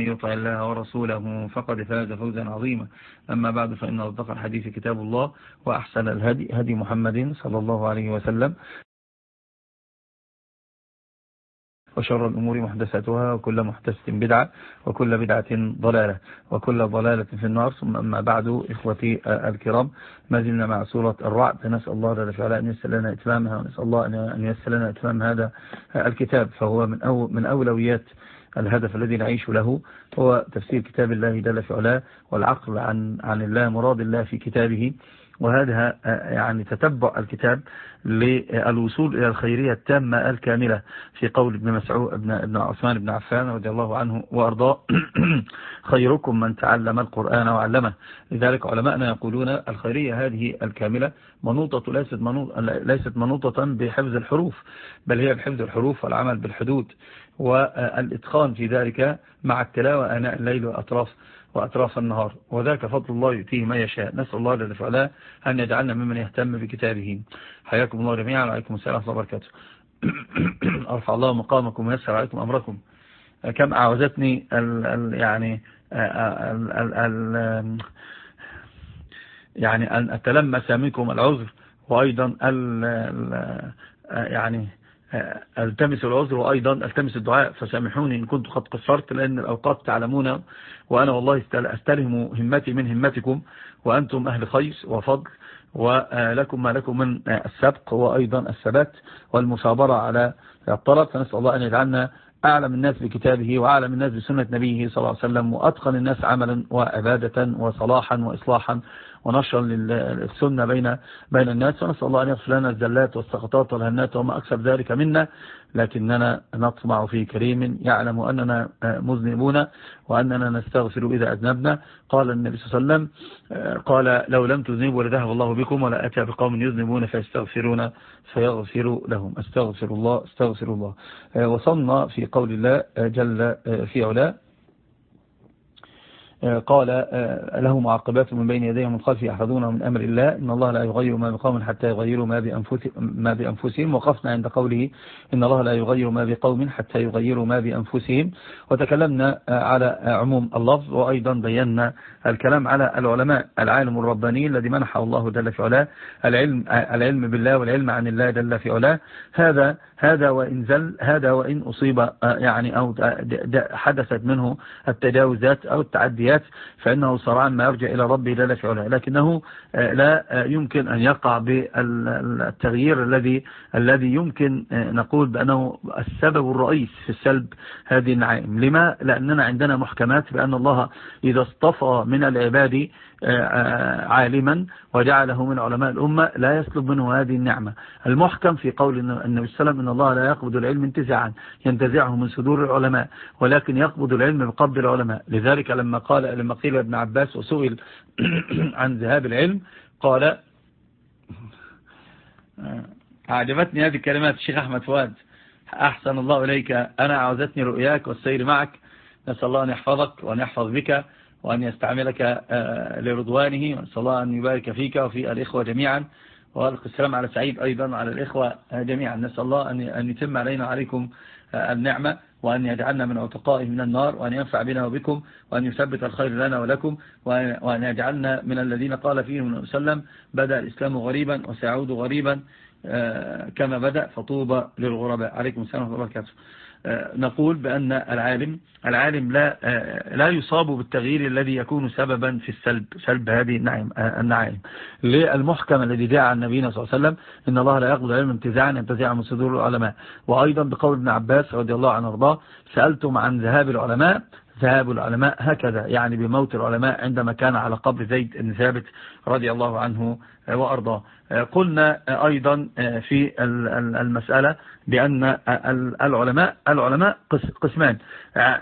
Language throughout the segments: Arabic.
يطع الله ورسوله فقد فاز فوزا عظيما. أما بعد فإن أصدق الحديث كتاب الله وأحسن الهدي هدي محمد صلى الله عليه وسلم. وشر الأمور محدثاتها وكل محدثة بدعة وكل بدعة ضلالة وكل ضلالة في النار. ثم أما بعد إخوتي الكرام ما زلنا مع سورة الرعد. نسأل الله جل وعلا أن يسر لنا إتمامها ونسأل الله أن يسر لنا إتمام هذا الكتاب. فهو من من أولويات الهدف الذي نعيش له هو تفسير كتاب الله جل في علاه والعقل عن عن الله مراد الله في كتابه. وهذا يعني تتبع الكتاب للوصول إلى الخيرية التامة الكاملة في قول ابن مسعود ابن, ابن عثمان بن عفان رضي الله عنه وأرضاه. خيركم من تعلم القرآن وعلمه. لذلك علماءنا يقولون الخيرية هذه الكاملة منوطة ليست منوطة, ليست منوطة بحفظ الحروف بل هي بحفظ الحروف والعمل بالحدود. والإتقان في ذلك مع التلاوة آناء الليل وأطراف وأطراف النهار. وذاك فضل الله يؤتيه ما يشاء. نسأل الله جل وعلا أن يجعلنا ممن يهتم بكتابه. حياكم الله جميعا. وعليكم السلام ورحمة الله وبركاته. أرفع الله مقامكم ويسر عليكم أمركم. كم أعوزتني ال ال يعني ال ال ال يعني أن أتلمس منكم العذر. وأيضا ال يعني ألتمس العذر وأيضا ألتمس الدعاء فسامحوني إن كنت قد قصرت لأن الأوقات تعلمون وأنا والله أستلهم همتي من همتكم وأنتم أهل خير وفضل ولكم ما لكم من السبق وأيضا الثبات والمصابرة على الطلب. فنسأل الله أن يجعلنا أعلم الناس بكتابه وأعلم الناس بسنة نبيه صلى الله عليه وسلم وأتقن الناس عملا وعبادة وصلاحا وإصلاحا. ونشرا للسنة بين بين الناس ونسأل الله أن يغفر لنا الزلات والسقطات والهنات وما أكثر ذلك منا لكننا نطمع في كريم يعلم أننا مذنبون وأننا نستغفر إذا أذنبنا. قال النبي صلى الله عليه وسلم قال لو لم تذنبوا لذهب الله بكم ولا أتى بقوم يذنبون فيستغفرون فيغفر لهم. استغفر الله استغفر الله. وصلنا في قول الله جل في علاه قال آه، له معقبات من بين يديه ومن خلفه يحفظونه من أمر الله؟ إن الله لا يغير ما بقوم حتى يغيروا ما ما بأنفسهم. وقفنا عند قوله إن الله لا يغير ما بقوم حتى يغيروا ما بأنفسهم. وتكلمنا آه، على عموم اللفظ. وأيضا بينا الكلام على العلماء العالم الرباني الذي منحه الله جل في علاه العلم, آه، العلم بالله والعلم عن الله جل في علاه. هذا هذا وإن زل هذا وإن أصيب يعني أو حدثت منه التجاوزات أو التعديات الآيات فإنه سرعان ما يرجع إلى ربه لا علاه لكنه آه، لا آه، يمكن أن يقع بالتغيير الذي الذي يمكن آه، نقول بأنه السبب الرئيس في السلب هذه النعائم لما؟ لأننا عندنا محكمات بأن الله إذا اصطفى من العباد عالما وجعله من علماء الأمة لا يسلب منه هذه النعمة. المحكم في قول النبي صلى الله عليه وسلم إن الله لا يقبض العلم انتزاعا ينتزعه من صدور العلماء ولكن يقبض العلم بقبض العلماء. لذلك لما قال لما قيل ابن عباس وسئل عن ذهاب العلم قال أعجبتني هذه الكلمات الشيخ أحمد فؤاد. أحسن الله إليك أنا أعوزتني رؤياك والسير معك. نسأل الله أن يحفظك وأن يحفظ بك. وأن يستعملك آه، لرضوانه ونسأل الله أن يبارك فيك وفي الإخوة جميعا. وألقي السلام على سعيد أيضا على الإخوة جميعا. نسأل الله أن يتم علينا وعليكم آه، النعمة وأن يجعلنا من عتقائه من النار وأن ينفع بنا وبكم وأن يثبت الخير لنا ولكم وأن يجعلنا من الذين قال فيهم وسلم بدأ الإسلام غريبا وسيعود غريبا. آه، كما بدأ فطوبى للغرباء. عليكم السلام ورحمة الله وبركاته. نقول بأن العالم العالم لا لا يصاب بالتغيير الذي يكون سببا في السلب سلب هذه النعيم النعائم للمحكم الذي جاء عن نبينا صلى الله عليه وسلم إن الله لا يقبل العلم انتزاعا ينتزع من صدور العلماء. وأيضا بقول ابن عباس رضي الله عنه وأرضاه سألتم عن ذهاب العلماء ذهاب العلماء هكذا يعني بموت العلماء عندما كان على قبر زيد بن ثابت رضي الله عنه وأرضاه. قلنا أيضا في المسألة بأن العلماء العلماء قسمان.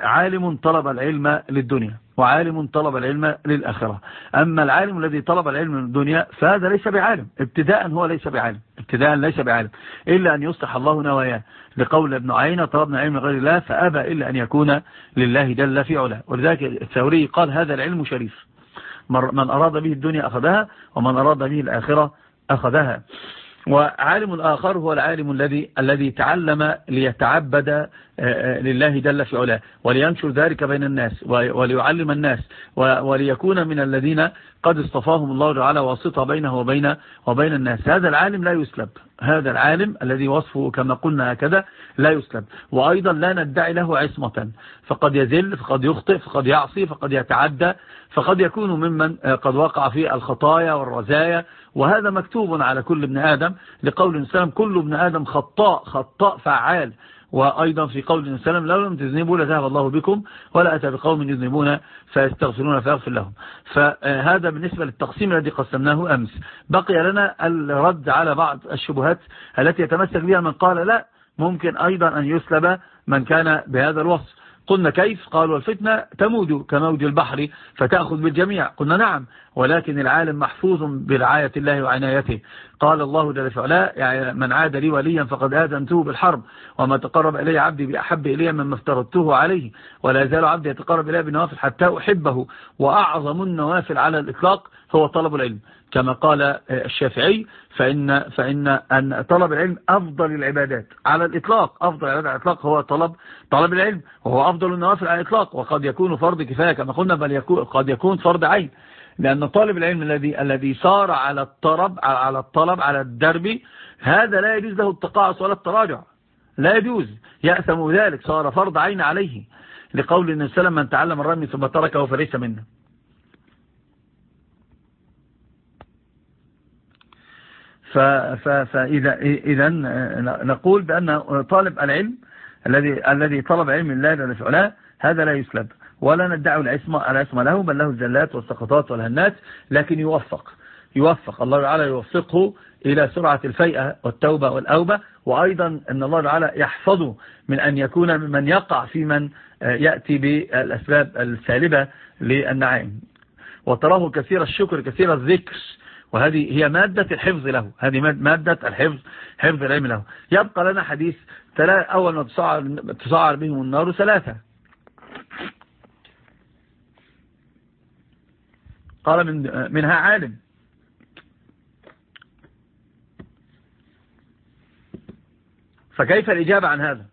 عالم طلب العلم للدنيا وعالم طلب العلم للآخرة. أما العالم الذي طلب العلم للدنيا فهذا ليس بعالم. ابتداء هو ليس بعالم. ابتداء ليس بعالم. إلا أن يصلح الله نواياه. لقول ابن عينة طلبنا علم غير الله فأبى إلا أن يكون لله جل في علاه. ولذلك الثوري قال هذا العلم شريف. من أراد به الدنيا أخذها ومن أراد به الآخرة أخذها. وعالم آخر هو العالم الذي الذي تعلم ليتعبد لله جل في علاه. ولينشر ذلك بين الناس وليعلم الناس وليكون من الذين قد اصطفاهم الله تعالى واسطة بينه وبين وبين الناس. هذا العالم لا يسلب. هذا العالم الذي وصفه كما قلنا هكذا لا يسلب. وأيضا لا ندعي له عصمة. فقد يزل فقد يخطئ فقد يعصي فقد يتعدى فقد يكون ممن قد وقع في الخطايا والرزايا. وهذا مكتوب على كل ابن آدم. لقول الإنسان كل ابن آدم خطاء خطاء فعال. وأيضا في قول السلام لو لم تذنبوا لذهب الله بكم ولا أتى بقوم يذنبون فيستغفرون فيغفر لهم. فهذا بالنسبة للتقسيم الذي قسمناه أمس. بقي لنا الرد على بعض الشبهات التي يتمسك بها من قال لا ممكن أيضا أن يسلب من كان بهذا الوصف. قلنا كيف؟ قالوا الفتنة تموج كموج البحر فتأخذ بالجميع. قلنا نعم ولكن العالم محفوظ برعاية الله وعنايته. قال الله جل وعلا يعني من عاد لي وليا فقد آذنته بالحرب وما تقرب إلي عبدي بأحب إلي مما افترضته عليه ولا يزال عبدي يتقرب إلي بنوافل حتى أحبه وأعظم النوافل على الإطلاق هو طلب العلم. كما قال الشافعي فإن, فإن أن طلب العلم أفضل العبادات على الإطلاق أفضل العبادات على الإطلاق هو طلب طلب العلم وهو أفضل النوافل على الإطلاق وقد يكون فرض كفاية كما قلنا بل يكون قد يكون فرض عين. لأن طالب العلم الذي الذي صار على الطلب على الطلب على الدرب هذا لا يجوز له التقاعس ولا التراجع. لا يجوز. يأثم ذلك صار فرض عين عليه. لقول النبي صلى الله عليه وسلم من تعلم الرمي ثم تركه فليس منا فإذا إذا نقول بأن طالب العلم الذي الذي طلب علم الله جل هذا لا يسلب. ولا ندعي العصمة العصمة له بل له الزلات والسقطات والهنات لكن يوفق. يوفق. الله تعالى يوفقه إلى سرعة الفيئة والتوبة والأوبة وأيضا أن الله تعالى يحفظه من أن يكون ممن يقع في من يأتي بالأسباب السالبة للنعيم. وتراه كثير الشكر كثير الذكر. وهذه هي مادة الحفظ له. هذه مادة الحفظ حفظ العلم له. يبقى لنا حديث أول ما تسعر بهم النار ثلاثة. قال من منها عالم. فكيف الإجابة عن هذا؟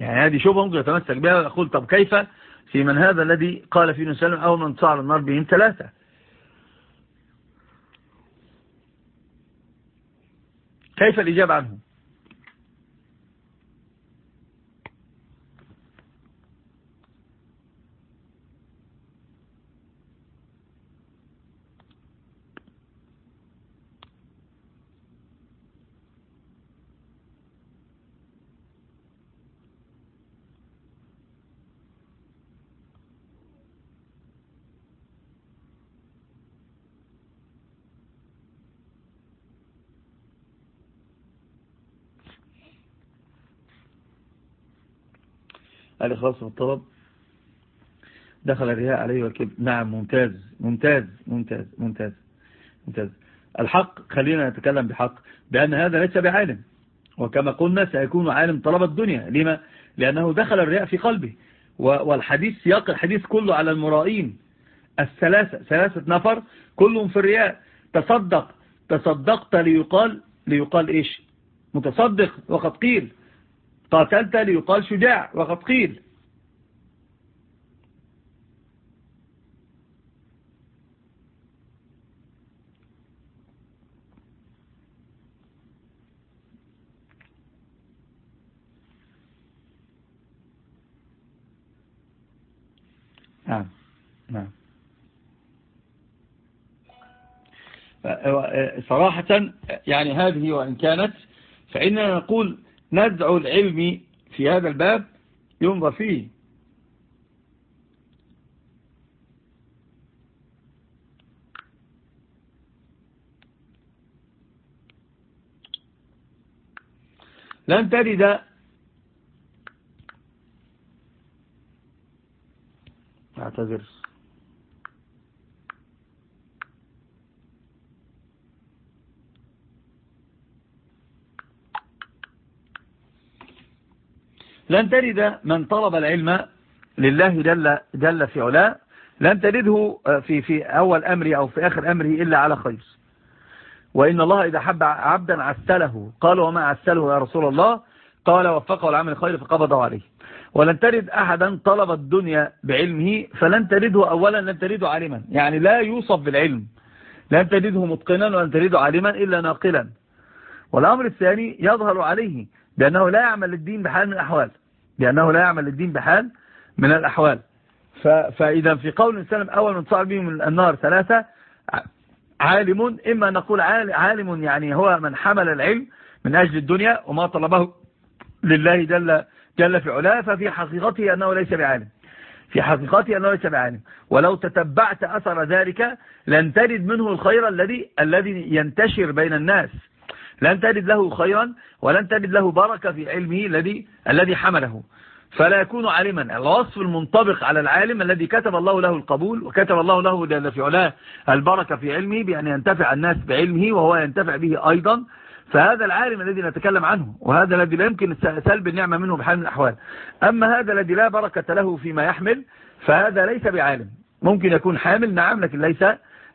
يعني هذه شبهة ممكن يتمسك بها ويقول طب كيف في من هذا الذي قال فيه نسلم أول من تصعر النار بهم ثلاثة؟ كيف الإجابة عنه الإخلاص في الطلب. دخل الرياء عليه والكذب نعم ممتاز ممتاز ممتاز ممتاز ممتاز. الحق خلينا نتكلم بحق بأن هذا ليس بعالم. وكما قلنا سيكون عالم طلب الدنيا. لما؟ لأنه دخل الرياء في قلبه. والحديث سياق الحديث كله على المرائين. الثلاثة ثلاثة نفر كلهم في الرياء. تصدق تصدقت ليقال ليقال إيش؟ متصدق. وقد قيل قاتلت ليقال شجاع وقد قيل. نعم نعم. صراحة يعني هذه وإن كانت فإننا نقول نزع العلم في هذا الباب ينظر فيه. لن تجد اعتذر. لن تجد من طلب العلم لله جل, جل في علاه لن تجده في, في أول أمره أو في آخر أمره إلا على خير. وإن الله إذا حب عبدا عسله قال وما عسله يا رسول الله؟ قال وفقه العمل الخير فقبضه عليه. ولن ترد أحدا طلب الدنيا بعلمه فلن ترده أولا لن ترده عالما. يعني لا يوصف بالعلم. لن ترده متقنا ولن ترده عالما إلا ناقلا. والأمر الثاني يظهر عليه بأنه لا يعمل الدين بحال من الأحوال. لأنه لا يعمل الدين بحال من الأحوال. فإذا في قول السلام أول من صار به من النار ثلاثة عالم إما نقول عالم يعني هو من حمل العلم من أجل الدنيا وما طلبه لله جل, جل في علاه ففي حقيقته أنه ليس بعالم. في حقيقته أنه ليس بعالم. ولو تتبعت أثر ذلك لن تجد منه الخير الذي الذي ينتشر بين الناس. لن تجد له خيرا ولن تجد له بركة في علمه الذي الذي حمله. فلا يكون عالما. الوصف المنطبق على العالم الذي كتب الله له القبول وكتب الله له جل في علاه البركة في علمه بأن ينتفع الناس بعلمه وهو ينتفع به أيضا. فهذا العالم الذي نتكلم عنه وهذا الذي لا يمكن سلب النعمة منه بحال من الأحوال. أما هذا الذي لا بركة له فيما يحمل فهذا ليس بعالم. ممكن يكون حامل نعم لكن ليس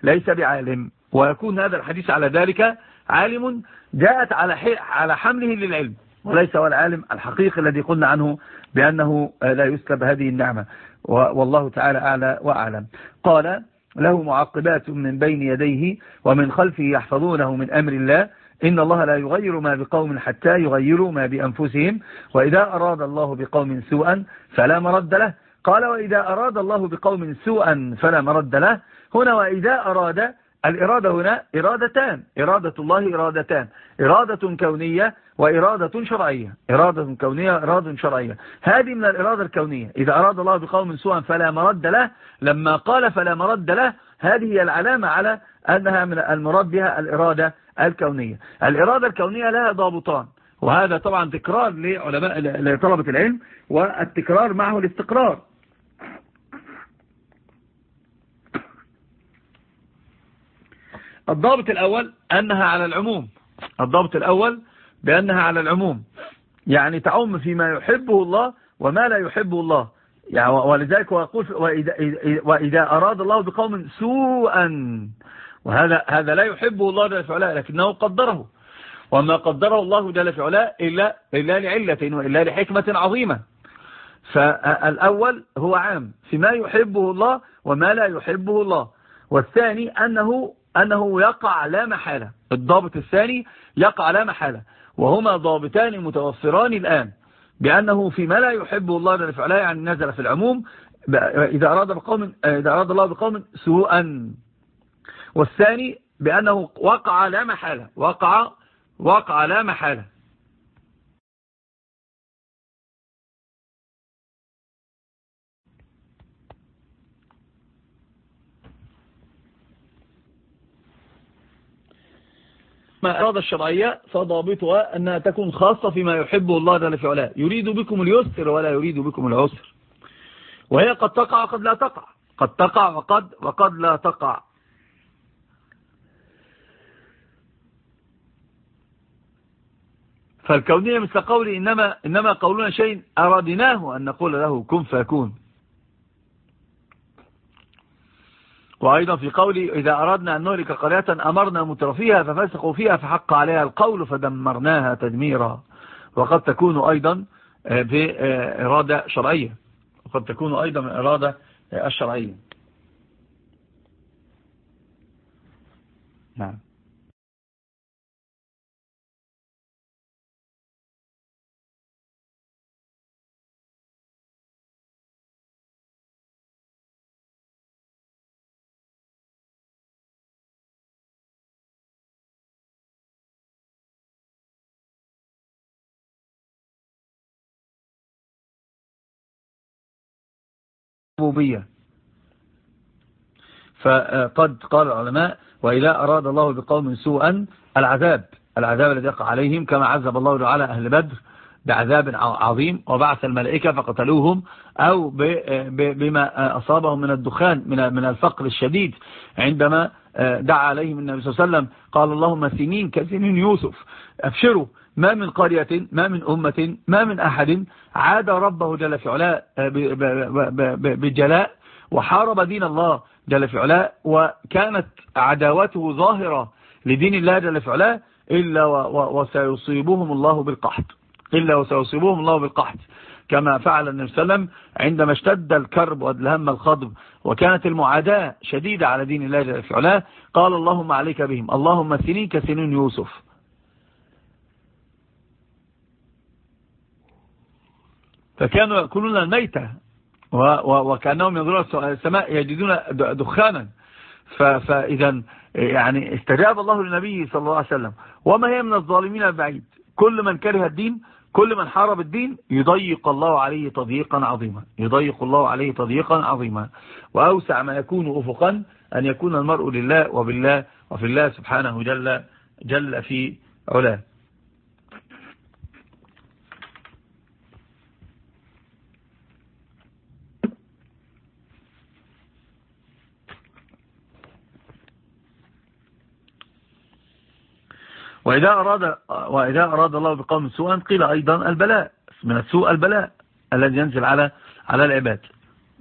ليس بعالم. ويكون هذا الحديث على ذلك عالم جاءت على على حمله للعلم وليس هو العالم الحقيقي الذي قلنا عنه بأنه لا يسلب هذه النعمة. والله تعالى أعلى وأعلم. قال له معقبات من بين يديه ومن خلفه يحفظونه من أمر الله إن الله لا يغير ما بقوم حتى يغيروا ما بأنفسهم وإذا أراد الله بقوم سوءا فلا مرد له. قال وإذا أراد الله بقوم سوءا فلا مرد له. هنا وإذا أراد الإرادة هنا إرادتان. إرادة الله إرادتان. إرادة كونية وإرادة شرعية. إرادة كونية إرادة شرعية. هذه من الإرادة الكونية. إذا أراد الله بقوم سوءا فلا مرد له. لما قال فلا مرد له هذه هي العلامة على أنها من المراد بها الإرادة الكونية. الإرادة الكونية لها ضابطان. وهذا طبعا تكرار لعلماء لطلبة العلم والتكرار معه الاستقرار. الضابط الأول أنها على العموم. الضابط الأول بأنها على العموم. يعني تعم فيما يحبه الله وما لا يحبه الله. يعني ولذلك هو يقول وإذا, وإذا أراد الله بقوم سوءا. وهذا هذا لا يحبه الله جل في لكنه قدره. وما قدره الله جل في إلا, إلا لعلة وإلا لحكمة عظيمة. فالأول هو عام. فيما يحبه الله وما لا يحبه الله. والثاني أنه أنه يقع لا محالة. الضابط الثاني يقع لا محالة. وهما ضابطان متوفران الآن بأنه فيما لا يحبه الله جل في علاه يعني نزل في العموم إذا أراد, بقوم إذا أراد الله بقوم سوءا. والثاني بأنه وقع لا محالة. وقع وقع لا محالة. ما الإرادة الشرعية فضابطها أنها تكون خاصة فيما يحبه الله جل في علاه. يريد بكم اليسر ولا يريد بكم العسر. وهي قد تقع وقد لا تقع. قد تقع وقد وقد لا تقع. فالكونية مثل قولي إنما, إنما قولنا شيء أرادناه أن نقول له كن فيكون. وأيضا في قولي إذا أردنا أن نهلك قرية أمرنا مترفيها ففسقوا فيها فحق عليها القول فدمرناها تدميرا. وقد تكون أيضا بإرادة شرعية. وقد تكون أيضا من إرادة الشرعية. نعم. الربوبية فقد قال العلماء وإذا أراد الله بقوم سوءا العذاب العذاب الذي يقع عليهم كما عذب الله على أهل بدر بعذاب عظيم وبعث الملائكة فقتلوهم أو بما أصابهم من الدخان من الفقر الشديد. عندما دعا عليهم النبي صلى الله عليه وسلم قال اللهم سنين كسنين يوسف أبشروا. ما من قرية ما من أمة ما من أحد عاد ربه جل في علاء بجلاء وحارب دين الله جل في علاء وكانت عداوته ظاهرة لدين الله جل في علاء إلا وسيصيبهم الله بالقحط إلا وسيصيبهم الله بالقحط كما فعل النبي صلى الله عليه وسلم عندما اشتد الكرب والهم الخضب وكانت المعاداة شديدة على دين الله جل في علاه قال اللهم عليك بهم اللهم سنين كسنين يوسف. فكانوا يأكلون الميتة. وكأنهم ينظرون السماء يجدون دخانا. فإذا يعني استجاب الله للنبي صلى الله عليه وسلم. وما هي من الظالمين البعيد؟ كل من كره الدين كل من حارب الدين يضيق الله عليه تضييقا عظيما. يضيق الله عليه تضييقا عظيما. وأوسع ما يكون أفقا أن يكون المرء لله وبالله وفي الله سبحانه جل, جل في علاه. وإذا أراد, وإذا أراد الله بقوم سوءا قيل أيضا البلاء من السوء البلاء الذي ينزل على على العباد.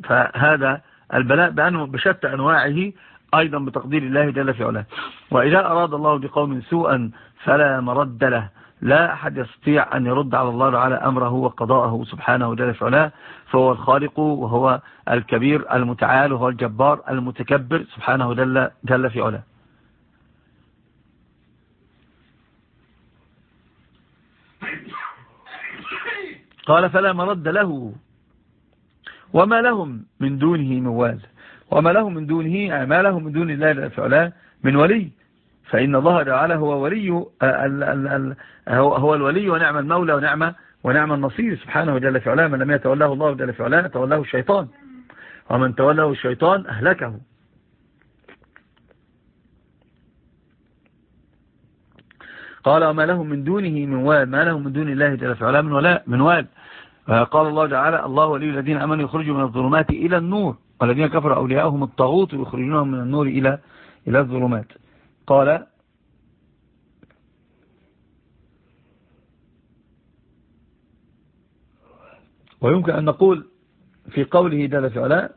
فهذا البلاء بأنه بشتى أنواعه أيضا بتقدير الله جل في علاه. وإذا أراد الله بقوم سوءا فلا مرد له. لا أحد يستطيع أن يرد على الله تعالى أمره وقضاءه سبحانه جل في علاه. فهو الخالق وهو الكبير المتعال وهو الجبار المتكبر سبحانه جل, جل في علاه. قال فلا مرد له. وما لهم من دونه موال. وما لهم من دونه ما لهم من دون الله فعلا من ولي. فإن الله تعالى هو ولي هو الولي ونعم المولى ونعم ونعم النصير سبحانه جل في من لم يتولاه الله جل في تولاه الشيطان. ومن تولاه الشيطان أهلكه. قال وما لهم من دونه من وال ما لهم من دون الله جل في من ولاء من وال قال الله تعالى الله ولي الذين أمنوا يخرجوا من الظلمات إلى النور والذين كفروا أولياءهم الطاغوت ويخرجونهم من النور إلى إلى الظلمات. قال ويمكن أن نقول في قوله جل في علاء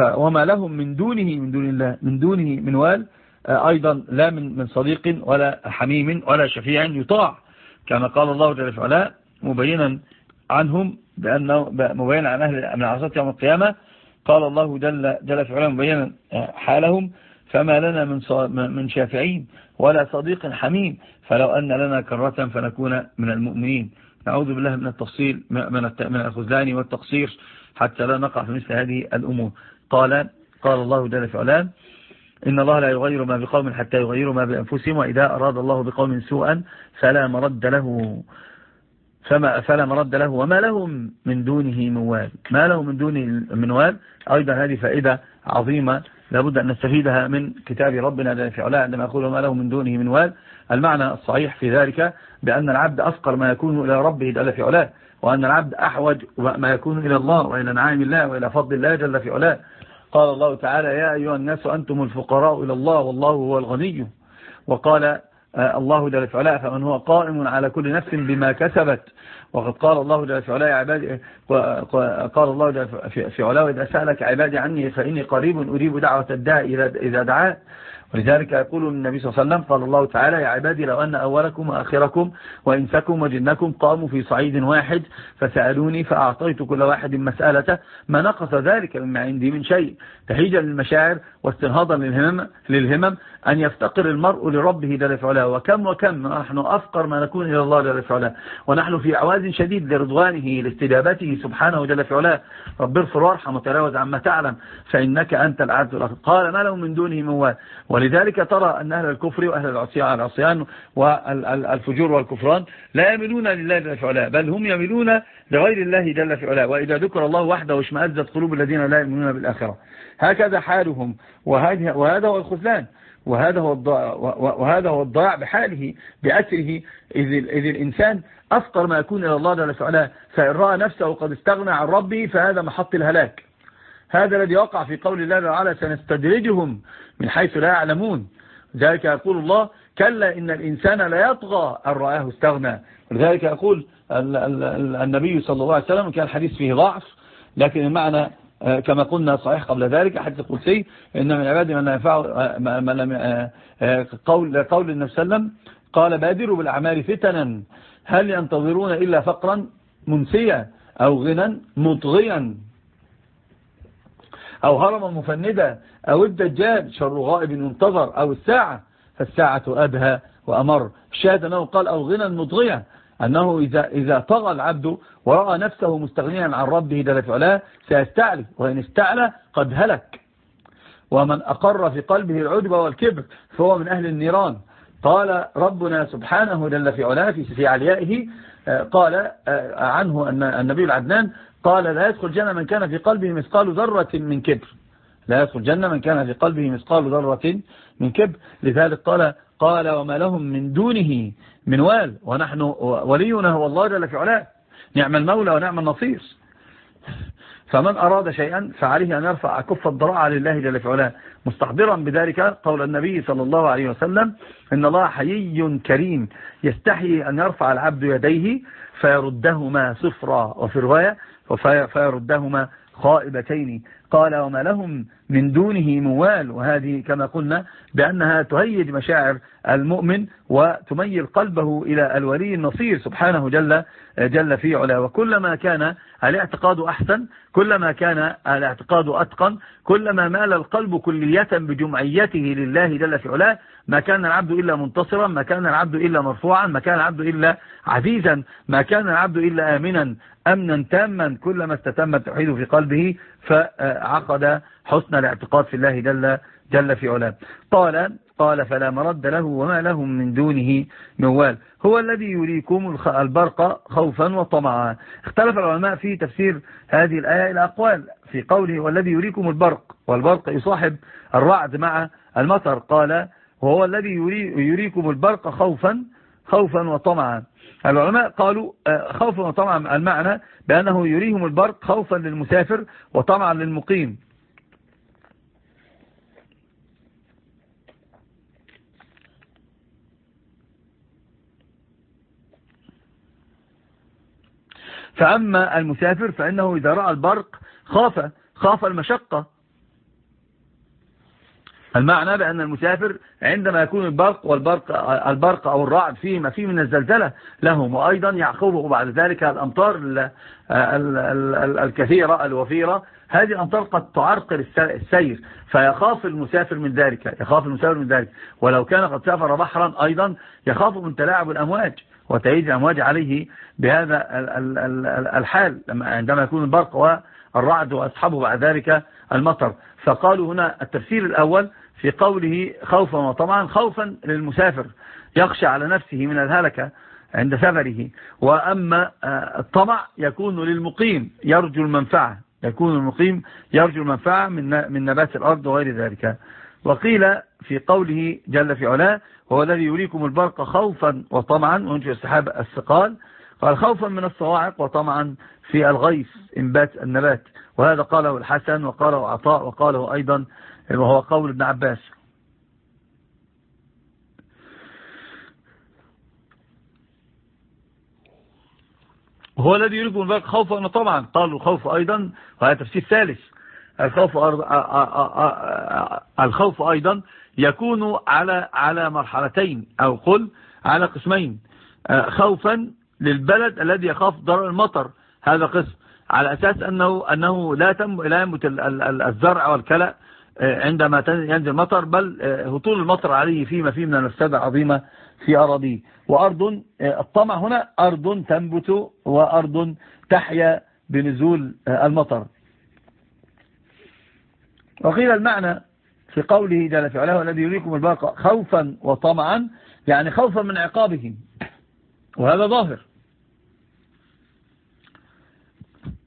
وما لهم من دونه من دون الله من دونه من وال أيضا لا من من صديق ولا حميم ولا شفيع يطاع. كما قال الله جل في علاء مبينا عنهم بأنه مبينا عن أهل من عصات يوم القيامة. قال الله جل, جل في علام مبينا حالهم. فما لنا من من شافعين ولا صديق حميم. فلو أن لنا كرة فنكون من المؤمنين. نعوذ بالله من التفصيل من الخزلان والتقصير حتى لا نقع في مثل هذه الأمور. قال قال الله جل في علام إن الله لا يغير ما بقوم حتى يغيروا ما بأنفسهم وإذا أراد الله بقوم سوءا فلا مرد له فما فلا مرد له. وما لهم من دونه موال ما له من دونه منوال أيضا هذه فائدة عظيمة لابد أن نستفيدها من كتاب ربنا جل في علاء عندما يقول ما له من دونه منوال المعنى الصحيح في ذلك بأن العبد أفقر ما يكون إلى ربه جل في علاه وأن العبد أحوج ما يكون إلى الله وإلى نعام الله وإلى فضل الله جل في علاه. قال الله تعالى يا أيها الناس أنتم الفقراء إلى الله والله هو الغني. وقال آه، الله جل في علاه فمن هو قائم على كل نفس بما كسبت. وقد قال الله جل في علاه عبادي قال الله جل في علاه إذا سألك عبادي عني فإني قريب أريب دعوة الداء إذا دعاه ولذلك يقول النبي صلى الله عليه وسلم قال الله تعالى يا عبادي لو أن أولكم وآخركم وإنسكم وجنكم قاموا في صعيد واحد فسألوني فأعطيت كل واحد مسألته ما نقص ذلك مما عندي من شيء. تهيجا للمشاعر واستنهاضا للهمم, للهمم أن يفتقر المرء لربه جل وعلا وكم وكم نحن أفقر ما نكون إلى الله جل وعلا ونحن في عواز شديد لرضوانه لاستجابته سبحانه جل وعلا رب اغفر وارحم وتلاوز عما تعلم فإنك أنت العبد الأخر قال ما له من دونه موال ولذلك ترى أن أهل الكفر وأهل العصيان والفجور والكفران لا يميلون لله جل وعلا بل هم يميلون لغير الله جل في علاه. وإذا ذكر الله وحده واشمأزت قلوب الذين لا يؤمنون بالآخرة. هكذا حالهم. وهذا هو الخذلان. وهذا هو الضياع وهذا هو الضياع بحاله بأسره. إذ, إذ الإنسان أفقر ما يكون إلى الله جل وعلا فإن رأى نفسه قد استغنى عن ربه فهذا محط الهلاك. هذا الذي وقع في قول الله تعالى سنستدرجهم من حيث لا يعلمون ذلك يقول الله كلا إن الإنسان لا يطغى أن رآه استغنى ولذلك يقول النبي صلى الله عليه وسلم كان الحديث فيه ضعف لكن المعنى كما قلنا صحيح قبل ذلك حديث القدسي إن من عبادي من لا ينفع آه، لم آه، قول قول النبي صلى الله عليه وسلم قال بادروا بالأعمال فتنا هل ينتظرون إلا فقرا منسيا أو غنى مطغيا أو هرما مفندا أو الدجال شر غائب منتظر أو الساعة فالساعة أدهى وأمر. الشاهد أنه قال أو غنى مطغيا. أنه إذا, إذا طغى العبد ورأى نفسه مستغنيا عن ربه جل في سيستعلي وإن استعلى قد هلك. ومن أقر في قلبه العجب والكبر فهو من أهل النيران. قال ربنا سبحانه جل في علاه في عليائه آه، قال آه، عنه أن النبي العدنان قال لا يدخل جنة من كان في قلبه مثقال ذرة من كبر. لا يدخل جنة من كان في قلبه مثقال ذرة من كبر. لذلك قال قال وما لهم من دونه من وال ونحن ولينا هو الله جل في علاه. نعم المولى ونعم النصير. فمن أراد شيئا فعليه أن يرفع كف الضراعة لله جل في علاه. مستحضرا بذلك قول النبي صلى الله عليه وسلم إن الله حيي كريم يستحي أن يرفع العبد يديه فيردهما صفرا وفي رواية فيردهما خائبتين قال وما لهم من دونه موال. وهذه كما قلنا بأنها تهيج مشاعر المؤمن وتميل قلبه إلى الولي النصير. سبحانه جل, جل في علا وكلما كان الاعتقاد أحسن كلما كان الاعتقاد أتقن كلما مال القلب كلية بجمعيته لله جل في علاه ما كان العبد إلا منتصرا ما كان العبد إلا مرفوعا ما كان العبد إلا عزيزا ما كان العبد إلا آمنا أمنا تاما كلما استتم التوحيد في قلبه فعقد حسن الاعتقاد في الله جل, جل في علاه. قال قال فلا مرد له وما لهم من دونه موال. هو الذي يريكم البرق خوفا وطمعا. اختلف العلماء في تفسير هذه الآية إلى أقوال. في قوله والذي يريكم البرق والبرق يصاحب الرعد مع المطر. قال وهو الذي يريكم البرق خوفا خوفا وطمعا. العلماء قالوا آه، خوفا وطمعا المعنى بأنه يريهم البرق خوفا للمسافر وطمعا للمقيم. فأما المسافر فإنه إذا رأى البرق خاف خاف المشقة المعنى بأن المسافر عندما يكون البرق والبرق البرق أو الرعد فيه ما فيه من الزلزلة لهم وأيضا يعقبه بعد ذلك الأمطار الكثيرة الوفيرة. هذه الأمطار قد تعرقل السير فيخاف المسافر من ذلك يخاف المسافر من ذلك. ولو كان قد سافر بحرا أيضا يخاف من تلاعب الأمواج وتأييد الأمواج عليه بهذا الحال عندما يكون البرق والرعد وأصحابه بعد ذلك المطر. فقالوا هنا التفسير الأول في قوله خوفا وطمعا خوفا للمسافر يخشى على نفسه من الهلكة عند سفره. وأما آه، الطمع يكون للمقيم يرجو المنفعة. يكون المقيم يرجو المنفعة من من نبات الأرض وغير ذلك. وقيل في قوله جل في علاه هو الذي يريكم البرق خوفا وطمعا وانشئ السحاب الثقال. قال خوفا من الصواعق وطمعا في الغيث انبات النبات وهذا قاله الحسن وقاله عطاء وقاله أيضا وهو قول ابن عباس. وهو الذي يريكم البرق خوفا طبعا قالوا الخوف أيضا وهذا تفسير ثالث. الخوف الخوف أيضا يكون على على مرحلتين أو قل على قسمين. خوفا للبلد الذي يخاف ضرر المطر. هذا قسم. على أساس أنه, أنه لا, تم لا ينبت الزرع والكلأ عندما ينزل المطر بل هطول المطر عليه فيما فيه من المفسدة عظيمة في أراضيه. وأرض الطمع هنا أرض تنبت وأرض تحيا بنزول المطر. وقيل المعنى في قوله جل في علاه الذي يريكم البرق خوفا وطمعا. يعني خوفا من عقابهم. وهذا ظاهر.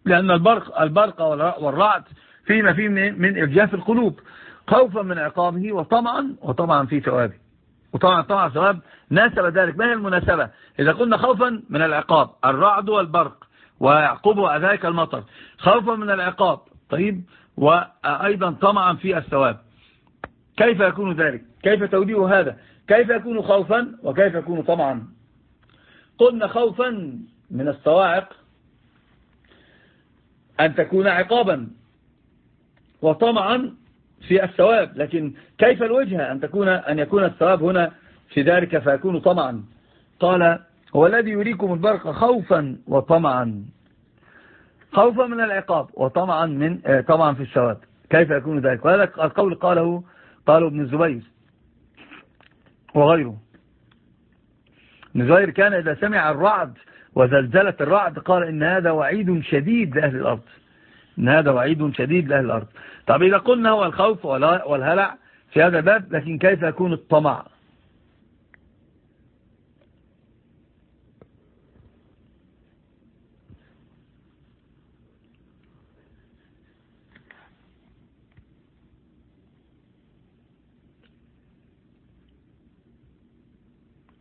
لأن البرق, البرق والرعد فيما فيه من إرجاف القلوب خوفا من عقابه وطمعا وطمعا في ثوابه. وطبعا طبعا ثواب ناسب ذلك. ما هي المناسبة؟ إذا قلنا خوفا من العقاب الرعد والبرق ويعقبه ذلك المطر. خوفا من العقاب طيب وأيضا طمعا في الثواب. كيف يكون ذلك؟ كيف توديه هذا؟ كيف يكون خوفا وكيف يكون طمعا؟ قلنا خوفا من الصواعق أن تكون عقابا. وطمعا في الثواب لكن كيف الوجهة أن, تكون أن يكون الثواب هنا في ذلك فيكون طمعا؟ قال هو الذي يريكم البرق خوفا وطمعا. خوفا من العقاب وطمعا من آه، طمعا في الثواب. كيف يكون ذلك؟ وهذا القول قاله قاله ابن الزبير وغيره. ابن الزبير كان إذا سمع الرعد وزلزلة الرعد قال إن هذا وعيد شديد لأهل الأرض. إن هذا وعيد شديد لأهل الأرض. طب إذا قلنا هو الخوف والهلع في هذا الباب لكن كيف يكون الطمع؟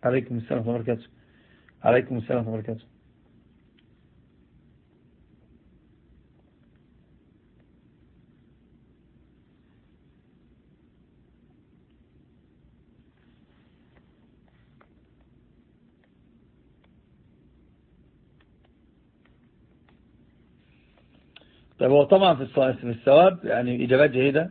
عليكم السلام ورحمة الله وبركاته. عليكم السلام ورحمة الله وبركاته. طيب هو طبعا في الثواب يعني إجابات جيدة.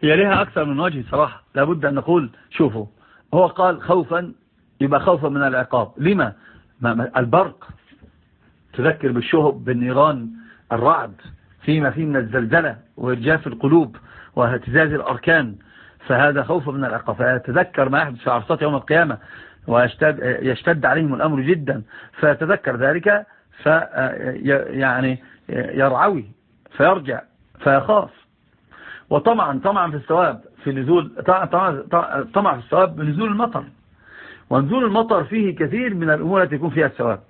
هي لها أكثر من وجه صراحة. لابد أن نقول شوفوا هو قال خوفا يبقى خوفا من العقاب. لما؟ البرق. تذكر بالشهب بالنيران الرعد. فيما فيه من الزلزلة وإرجاف القلوب واهتزاز الأركان فهذا خوف من العقاب. فيتذكر ما يحدث في عرصات يوم القيامة ويشتد عليهم الأمر جدا. فيتذكر ذلك في يعني يرعوي فيرجع فيخاف. وطمعا طمعا في الثواب في نزول طمع في الثواب بنزول المطر. ونزول المطر فيه كثير من الأمور التي يكون فيها الثواب.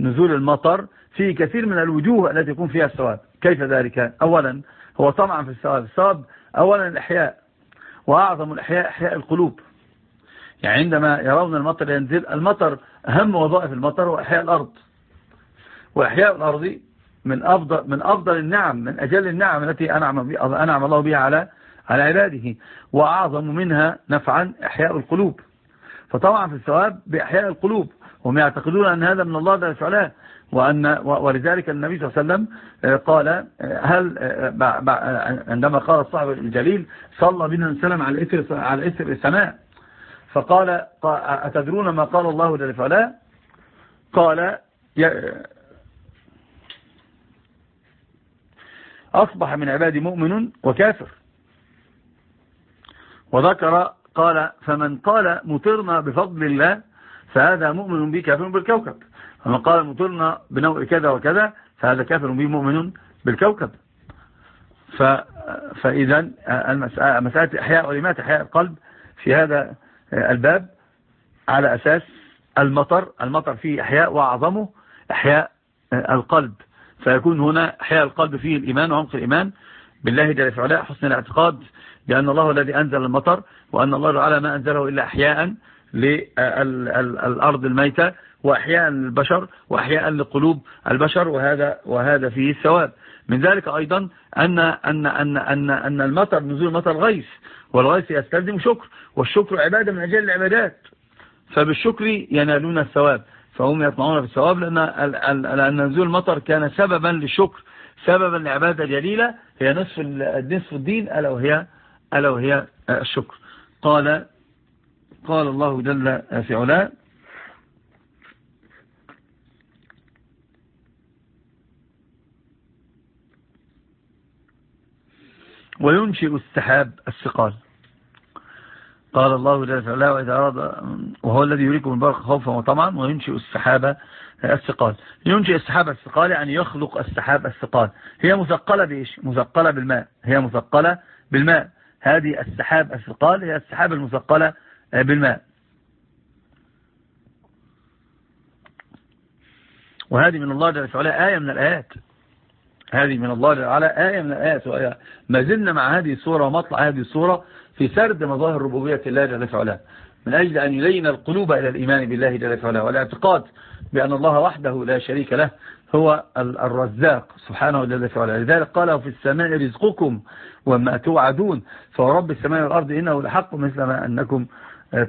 نزول المطر فيه كثير من الوجوه التي يكون فيها الثواب. كيف ذلك؟ أولا هو طمعا في الثواب. الثواب أولا الإحياء وأعظم الإحياء إحياء القلوب. يعني عندما يرون المطر ينزل المطر أهم وظائف المطر هو إحياء الأرض. وإحياء الأرض من أفضل, من أفضل النعم من أجل النعم التي أنعم, أنعم الله بها على على عباده. وأعظم منها نفعا إحياء القلوب. فطبعا في الثواب بإحياء القلوب. هم يعتقدون أن هذا من الله جل وعلا وأن ولذلك النبي صلى الله عليه وسلم آه، قال آه، هل آه، عندما قال الصحب الجليل صلى بنا السلام على إثر على إثر السماء. فقال أتدرون ما قال الله جل وعلا؟ قال أصبح من عبادي مؤمن وكافر. وذكر قال فمن قال مطرنا بفضل الله فهذا مؤمن به كافر بالكوكب. فمن قال مطرنا بنوع كذا وكذا فهذا كافر به مؤمن بالكوكب. ف فإذا مسألة إحياء ولمات إحياء القلب في هذا الباب على أساس المطر. المطر فيه إحياء وأعظمه إحياء القلب. فيكون هنا إحياء القلب فيه الإيمان وعمق الإيمان بالله جل وعلا حسن الاعتقاد بأن الله الذي أنزل المطر وأن الله تعالى ما أنزله إلا أحياء للأرض الميتة. وأحياء للبشر وأحياء لقلوب البشر وهذا وهذا فيه الثواب. من ذلك أيضا أن أن أن أن أن المطر نزول المطر غيث والغيث يستلزم شكر والشكر عبادة من أجل العبادات. فبالشكر ينالون الثواب فهم يطمعون في الثواب لأن, لأن نزول المطر كان سببا للشكر سببا لعبادة جليلة هي نصف نصف الدين ألا وهي, ألا وهي الشكر. قال قال الله جل في علاه وينشئ السحاب الثقال. قال الله جل وعلا وإذا أراد وهو الذي يريكم البرق خوفا وطمعا وينشئ السحابة الثقال. ينشئ السحابة الثقال يعني يخلق السحاب الثقال. هي مثقلة بإيش؟ مثقلة بالماء. هي مثقلة بالماء. هذه السحاب الثقال هي السحاب المثقلة بالماء. وهذه من الله جل وعلا آية من الآيات. هذه من الله وعلا آية من الآيات ما زلنا مع هذه الصورة ومطلع هذه الصورة في سرد مظاهر ربوبية الله جل وعلا. من أجل أن يلين القلوب إلى الإيمان بالله جل وعلا والاعتقاد بأن الله وحده لا شريك له هو الرزاق سبحانه جل وعلا. لذلك قال في السماء رزقكم وما توعدون فرب السماء والأرض إنه لحق مثل ما أنكم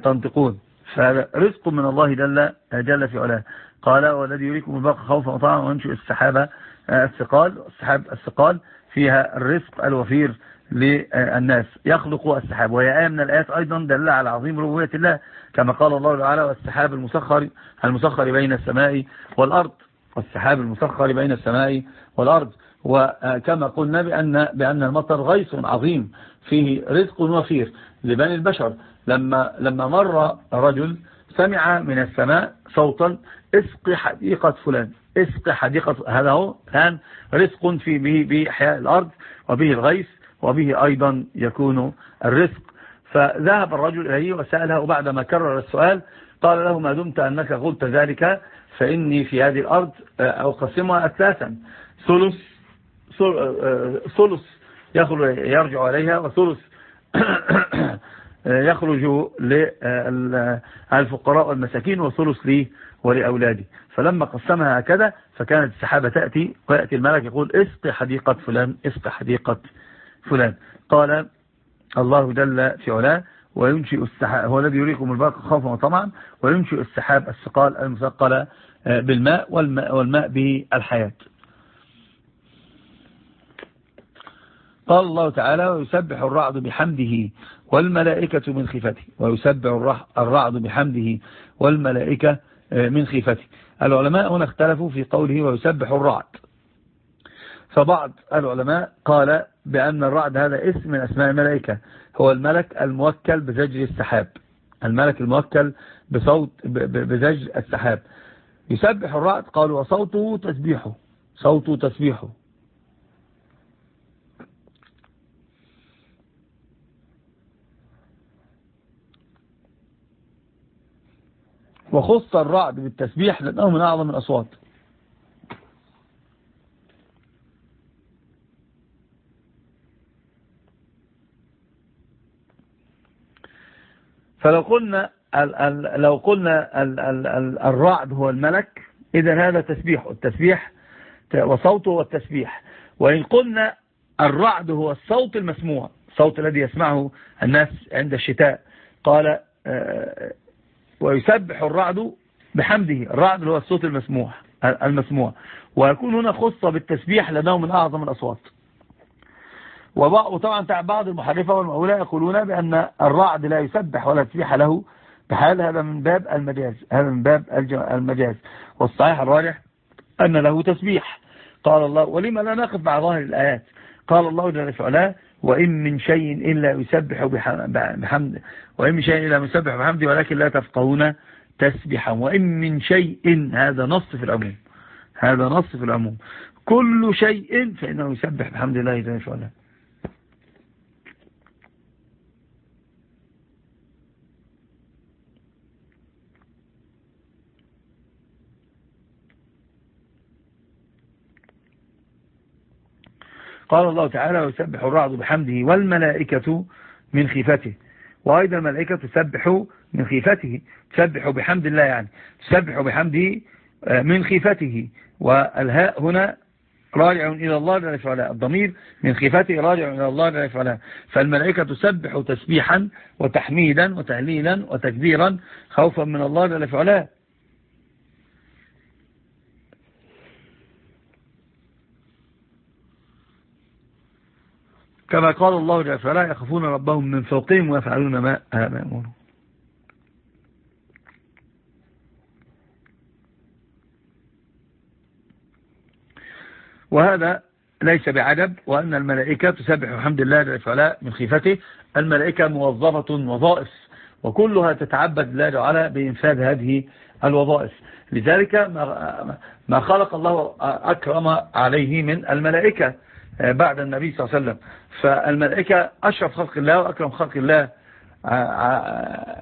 تنطقون. فرزق من الله جل, جل في قال والذي يريكم البرق خوفا وطمعا وينشئ السحابة الثقال السحاب الثقال فيها الرزق الوفير للناس يخلق السحاب وهي آية من الآيات أيضا دل على عظيم ربوبية الله كما قال الله تعالى والسحاب المسخر المسخر بين السماء والأرض والسحاب المسخر بين السماء والأرض. وكما قلنا بأن, بأن المطر غيث عظيم فيه رزق وفير لبني البشر. لما, لما مر رجل سمع من السماء صوتا اسق حديقة فلان. اسق حديقة هذا هو. كان رزق في به بإحياء الأرض وبه الغيث وبه أيضا يكون الرزق. فذهب الرجل إليه وسأله وبعدما كرر السؤال قال له ما دمت أنك قلت ذلك فإني في هذه الأرض أقسمها أثلاثا. ثلث ثلث يرجع عليها وثلث يخرج للفقراء والمساكين وثلث لي ولأولادي فلما قسمها هكذا فكانت السحابة تأتي ويأتي الملك يقول اسق حديقة فلان اسق حديقة فلان. قال الله جل في علاه وينشئ السحاب هو الذي يريكم البرق خوفا وطمعا وينشئ السحاب الثقال المثقلة بالماء والماء, والماء بالحياة. قال الله تعالى ويسبح الرعد بحمده والملائكة من خفته ويسبح الرعد بحمده والملائكة من خفته العلماء هنا اختلفوا في قوله ويسبح الرعد. فبعض العلماء قال بأن الرعد هذا اسم من أسماء الملائكة. هو الملك الموكل بزجر السحاب. الملك الموكل بصوت بزجر السحاب. يسبح الرعد قالوا وصوته تسبيحه. صوته تسبيحه. وخص الرعد بالتسبيح لأنه من أعظم الأصوات. فلو قلنا لو قلنا الرعد هو الملك إذا هذا تسبيح. التسبيح وصوته هو التسبيح. وإن قلنا الرعد هو الصوت المسموع الصوت الذي يسمعه الناس عند الشتاء قال آه، ويسبح الرعد بحمده. الرعد هو الصوت المسموع المسموع. ويكون هنا خصة بالتسبيح لأنه من أعظم الأصوات. وطبعا بعض المحرفة والمؤولة يقولون بأن الرعد لا يسبح ولا تسبيح له بحال هذا من باب المجاز هذا من باب المجاز. والصحيح الراجح أن له تسبيح. قال الله ولما لا نقف مع ظاهر الآيات؟ قال الله جل وعلا وإن من شيء إلا يسبح بحمد وإن من شيء إلا يسبح بحمده ولكن لا تفقهون تسبحا وإن من شيء هذا نص في العموم. هذا نص في العموم. كل شيء فإنه يسبح بحمد الله جل وعلا. قال الله تعالى ويسبح الرعد بحمده والملائكة من خيفته. وأيضا الملائكة تسبح من خيفته تسبح بحمد الله يعني تسبح بحمده آه، من خيفته. والهاء هنا راجع إلى الله لا يفعلها الضمير من خيفته راجع إلى الله لا يفعلها فالملائكة تسبح تسبيحا وتحميدا وتهليلا وتكبيرا خوفا من الله لا يفعلها كما قال الله جل فلا يخافون ربهم من فوقهم ويفعلون ما يأمرون. وهذا ليس بعجب وأن الملائكة تسبح الحمد لله جل وعلا من خيفته. الملائكة موظفة وظائف وكلها تتعبد الله تعالى بإنفاذ هذه الوظائف. لذلك ما خلق الله أكرم عليه من الملائكة بعد النبي صلى الله عليه وسلم. فالملائكة أشرف خلق الله وأكرم خلق الله آه، آه،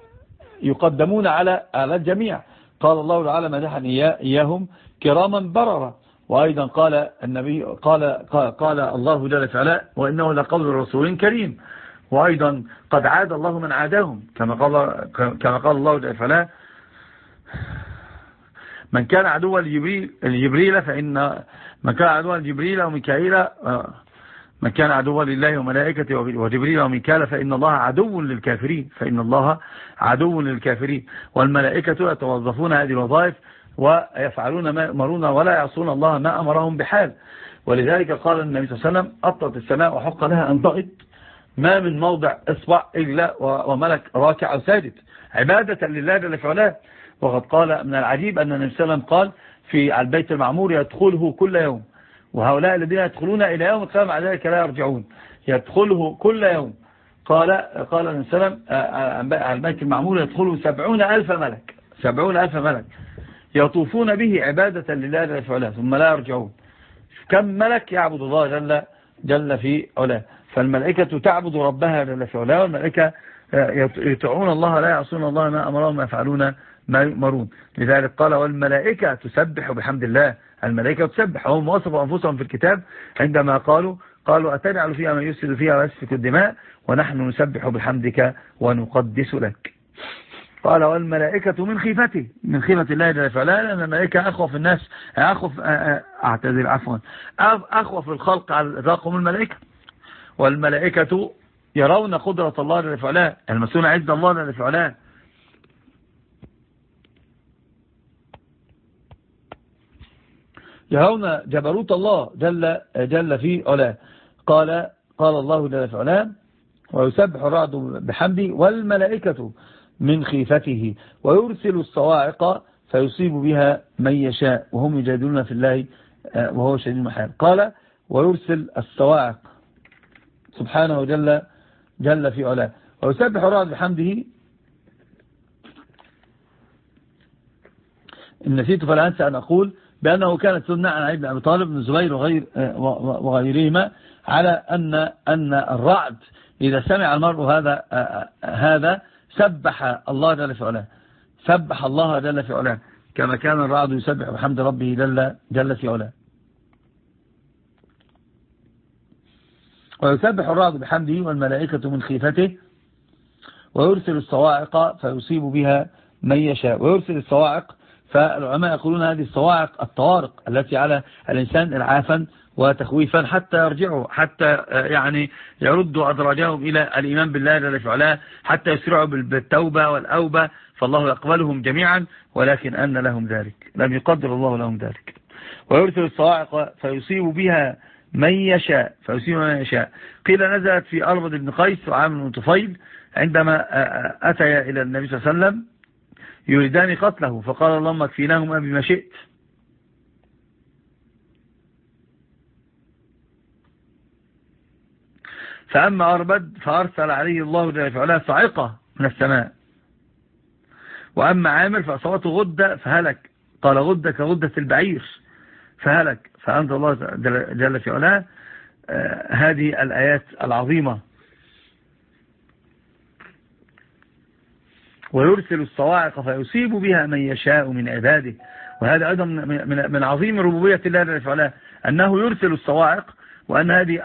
يقدمون على على الجميع. قال الله تعالى مدحا إياهم كراما بررا وأيضا قال النبي قال قال, قال الله جل وعلا وإنه لقول رسول كريم. وأيضا قد عاد الله من عاداهم كما قال كما قال الله جل وعلا من كان عدوا لجبريل فإن من كان عدوا لجبريل وميكائيل آه، من كان عدوا لله وملائكته وجبريل وميكال فإن الله عدو للكافرين فإن الله عدو للكافرين. والملائكة يتوظفون هذه الوظائف ويفعلون ما يأمرون ولا يعصون الله ما أمرهم بحال. ولذلك قال النبي صلى الله عليه وسلم أطلت السماء وحق لها أن تغط. ما من موضع إصبع إلا وملك راكع أو عبادة لله جل في علاه وقد قال من العجيب أن النبي صلى الله عليه وسلم قال في البيت المعمور يدخله كل يوم. وهؤلاء الذين يدخلون إلى يوم القيامة مع ذلك لا يرجعون. يدخله كل يوم. قال قال عليه وسلم على البيت المعمور يدخله سبعون ألف ملك. سبعون ألف ملك. يطوفون به عبادة لله جل في علاه ثم لا يرجعون. كم ملك يعبد الله جل, جل في علاه؟ فالملائكة تعبد ربها جل في علاه والملائكة يطيعون الله لا يعصون الله ما أمرهم ويفعلون ما يؤمرون. لذلك قال والملائكة تسبح بحمد الله. الملائكة تسبح هم وصفوا أنفسهم في الكتاب عندما قالوا قالوا أتجعل فيها من يسفل فيها ويسفك الدماء ونحن نسبح بحمدك ونقدس لك. قال والملائكة من خيفته. من خيفة الله جل وعلا. لأن الملائكة أخوف الناس أخوف أعتذر عفوا. أخوف الخلق على الإطلاق الملائكة. والملائكة يرون قدرة الله جل وعلا المسؤول عز الله جل وعلا. يرون جبروت الله جل, جل في علاه. قال قال الله جل في علاه ويسبح الرعد بحمده والملائكة من خيفته ويرسل الصواعق فيصيب بها من يشاء وهم يجادلون في الله آه، وهو شديد المحال. قال ويرسل الصواعق سبحانه جل جل في علاه. ويسبح الرعد بحمده. إن نسيت فلا أنسى أن أقول بأنه كانت سنة عن عبد أبي طالب بن زبير وغير وغيرهما على أن أن الرعد إذا سمع المرء هذا هذا سبح الله جل في علاه. سبح الله جل في علاه. كما كان الرعد يسبح بحمد ربه جل, جل في علاه. ويسبح الرعد بحمده والملائكة من خيفته ويرسل الصواعق فيصيب بها من يشاء. ويرسل الصواعق فالعلماء يقولون هذه الصواعق الطوارق التي على الإنسان العافا وتخويفا حتى يرجعوا حتى آه، يعني يردوا أدراجهم إلى الإيمان بالله جل وعلا حتى يسرعوا بالتوبة والأوبة. فالله يقبلهم جميعا ولكن أن لهم ذلك. لم يقدر الله لهم ذلك. ويرسل الصواعق فيصيب بها من يشاء فيصيب من يشاء. قيل نزلت في أربد بن قيس وعامل بن طفيل عندما آه، آه، أتي إلى النبي صلى الله عليه وسلم. يريدان قتله. فقال اللهم اكفيناهما بما شئت. فأما أربد فأرسل عليه الله جل وعلا صعقة من السماء. وأما عامر فأصابته غدة فهلك. قال غدة كغدة البعير فهلك. فأنزل الله جل في آه، هذه الآيات العظيمة. ويرسل الصواعق فيصيب بها من يشاء من عباده. وهذا أيضا من عظيم ربوبية الله علاه أنه يرسل الصواعق وأن هذه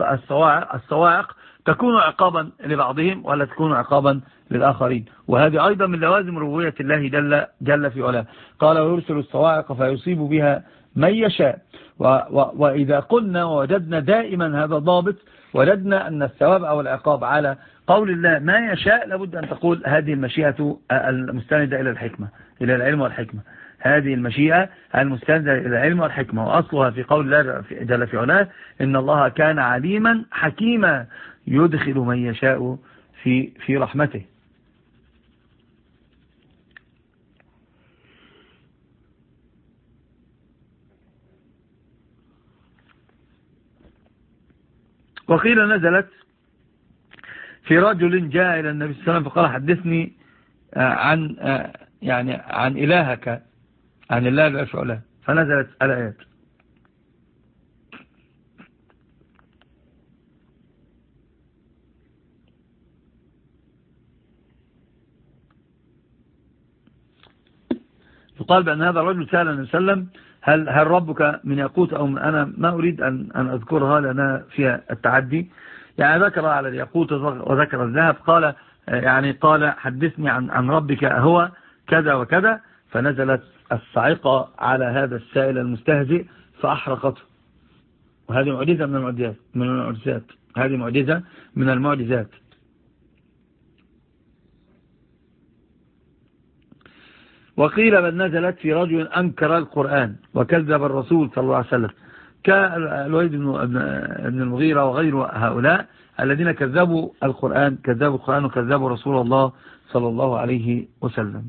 الصواعق, الصواعق تكون عقابا لبعضهم ولا تكون عقابا للآخرين. وهذه أيضا من لوازم ربوبية الله جل, جل في علاه. قال ويرسل الصواعق فيصيب بها من يشاء. وإذا قلنا ووجدنا دائما هذا ضابط وجدنا أن الثواب أو العقاب على قول الله ما يشاء لابد أن تقول هذه المشيئة المستندة إلى الحكمة إلى العلم والحكمة. هذه المشيئة المستندة إلى العلم والحكمة. وأصلها في قول الله جل في علاه إن الله كان عليما حكيما يدخل من يشاء في في رحمته. وقيل نزلت في رجل جاء إلى النبي صلى الله عليه وسلم فقال حدثني آه، عن آه، يعني عن إلهك عن الله الأفعلة فنزلت الآيات. يقال بأن هذا الرجل سأل النبي صلى الله عليه وسلم هل, هل ربك من يقوت أو من أنا؟ ما أريد أن, أن أذكرها لأنها فيها التعدي. يعني ذكر على الياقوت وذكر الذهب قال يعني قال حدثني عن, عن ربك هو كذا وكذا فنزلت الصعقة على هذا السائل المستهزئ فأحرقته. وهذه معجزة من المعجزات من المعجزات. هذه معجزة من المعجزات. وقيل بل نزلت في رجل أنكر القرآن وكذب الرسول صلى الله عليه وسلم. كالوليد بن المغيرة وغير هؤلاء الذين كذبوا القرآن كذبوا القرآن وكذبوا رسول الله صلى الله عليه وسلم.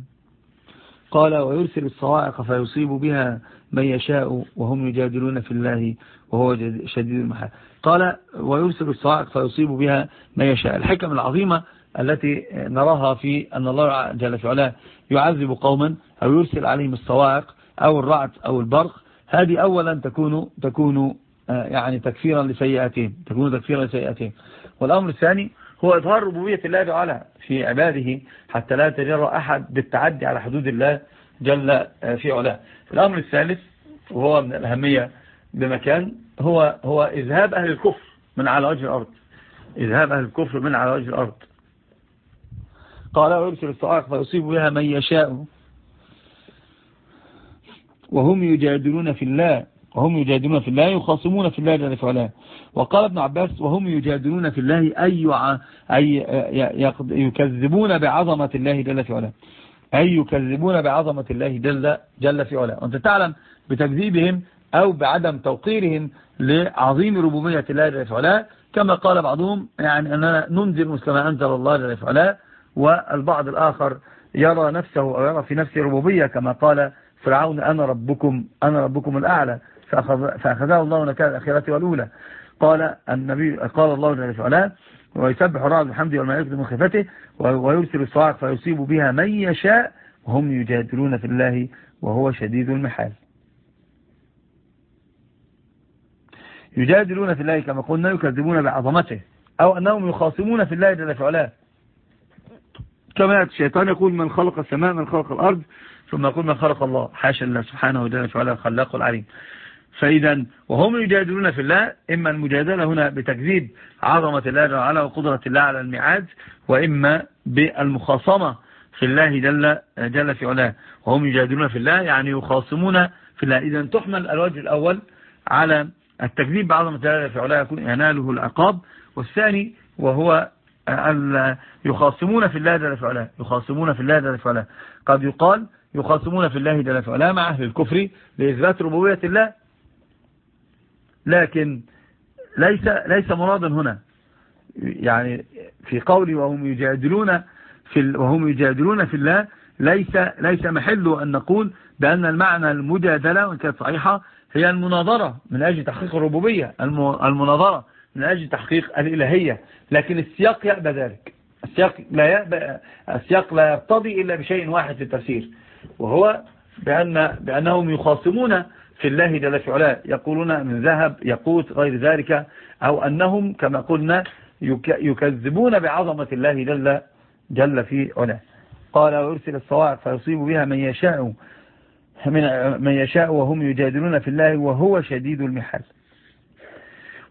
قال ويرسل الصواعق فيصيب بها من يشاء وهم يجادلون في الله وهو شديد المحال. قال ويرسل الصواعق فيصيب بها من يشاء. الحكم العظيمة التي نراها في أن الله جل في علاه يعذب قوما أو يرسل عليهم الصواعق أو الرعد أو البرق هذه أولا تكون تكون آه، يعني تكفيرا لسيئاتهم تكون تكفيرا لسيئاتهم. والأمر الثاني هو إظهار ربوبية الله تعالى في عباده حتى لا تجرى أحد بالتعدي على حدود الله جل آه، في علاه. الأمر الثالث وهو من الأهمية بمكان هو هو إذهاب أهل الكفر من على وجه الأرض. إذهاب أهل الكفر من على وجه الأرض. قال ويرسل الصعاق فيصيب بها من يشاء وهم يجادلون في الله وهم يجادلون في الله يخاصمون في الله جل وعلا. وقال ابن عباس وهم يجادلون في الله أي, أي يكذبون بعظمة الله جل وعلا. أي يكذبون بعظمة الله جل, جل في علا وأنت تعلم بتكذيبهم أو بعدم توقيرهم لعظيم ربوبية الله جل في علا كما قال بعضهم يعني أننا ننزل مسلما أنزل الله جل في علا والبعض الآخر يرى نفسه أو يرى في نفسه ربوبية كما قال فرعون أنا ربكم أنا ربكم الأعلى فأخذه الله نكال الأخيرة والأولى. قال النبي قال الله جل وعلا ويسبح الرعد بحمده والملائكة من خفته ويرسل الصواعق فيصيب بها من يشاء وهم يجادلون في الله وهو شديد المحال. يجادلون في الله كما قلنا يكذبون بعظمته أو أنهم يخاصمون في الله جل وعلا. كما الشيطان يقول من خلق السماء من خلق الأرض ثم يقول من خلق الله؟ حاشا الله سبحانه وتعالى وعلا الخلاق العليم. فإذا وهم يجادلون في الله إما المجادلة هنا بتكذيب عظمة الله وعلا وقدرة الله على الميعاد وإما بالمخاصمة في الله جل, جل في علاه. وهم يجادلون في الله يعني يخاصمون في الله. إذا تحمل الوجه الأول على التكذيب بعظمة الله في علاه يكون يناله العقاب. والثاني وهو يخاصمون في الله جل في علاه. يخاصمون في الله جل في علاه. قد يقال يخاصمون في الله جل في علاه مع أهل الكفر لإثبات ربوبية الله. لكن ليس ليس مرادا هنا. يعني في قولي وهم يجادلون في وهم يجادلون في الله ليس ليس محل أن نقول بأن المعنى المجادلة وإن كانت صحيحة هي المناظرة من أجل تحقيق الربوبية المناظرة من أجل تحقيق الإلهية. لكن السياق يأبى ذلك. السياق لا يأبى السياق لا يقتضي إلا بشيء واحد في التفسير. وهو بأن بأنهم يخاصمون في الله جل في علاه. يقولون من ذهب يقوت غير ذلك أو أنهم كما قلنا يكذبون بعظمة الله جل, جل في علاه. قال ويرسل الصواعق فيصيب بها من يشاء من, من يشاء وهم يجادلون في الله وهو شديد المحال.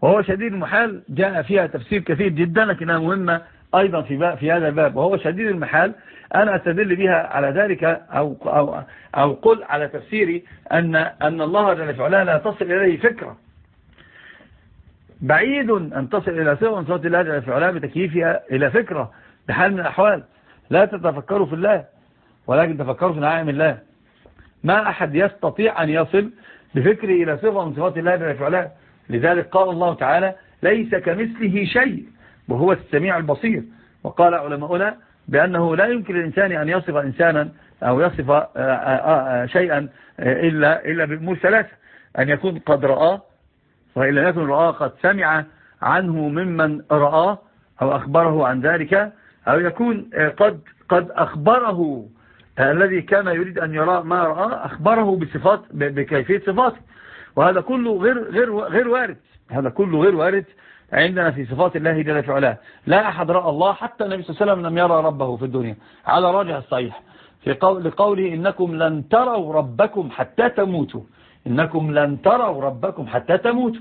وهو شديد المحال جاء فيها تفسير كثير جدا لكنها مهمة أيضا في, في هذا الباب. وهو شديد المحال أنا أستدل بها على ذلك أو, أو, أو قل على تفسيري أن, أن الله جل وعلا لا تصل إليه فكرة. بعيد أن تصل إلى سوى من صوت الله جل وعلا بتكييفها إلى فكرة بحال من الأحوال. لا تتفكروا في الله ولكن تفكروا في نعائم الله. ما أحد يستطيع أن يصل بفكره إلى صفة من صفات الله جل وعلا لذلك قال الله تعالى ليس كمثله شيء. وهو السميع البصير. وقال علماؤنا بأنه لا يمكن للإنسان أن يصف إنسانا أو يصف آه، آه، آه، شيئا إلا, إلا بأمور ثلاثة. أن يكون قد رآه وإن لم يكن رآه قد سمع عنه ممن رآه أو أخبره عن ذلك أو يكون قد, قد أخبره الذي كان يريد أن يرى ما رآه أخبره بصفات بكيفية صفاته. وهذا كله غير, غير, غير وارد. هذا كله غير وارد. عندنا في صفات الله جل وعلا لا أحد رأى الله حتى النبي صلى الله عليه وسلم لم يرى ربه في الدنيا. على راجع الصحيح. في قول لقوله إنكم لن تروا ربكم حتى تموتوا. إنكم لن تروا ربكم حتى تموتوا.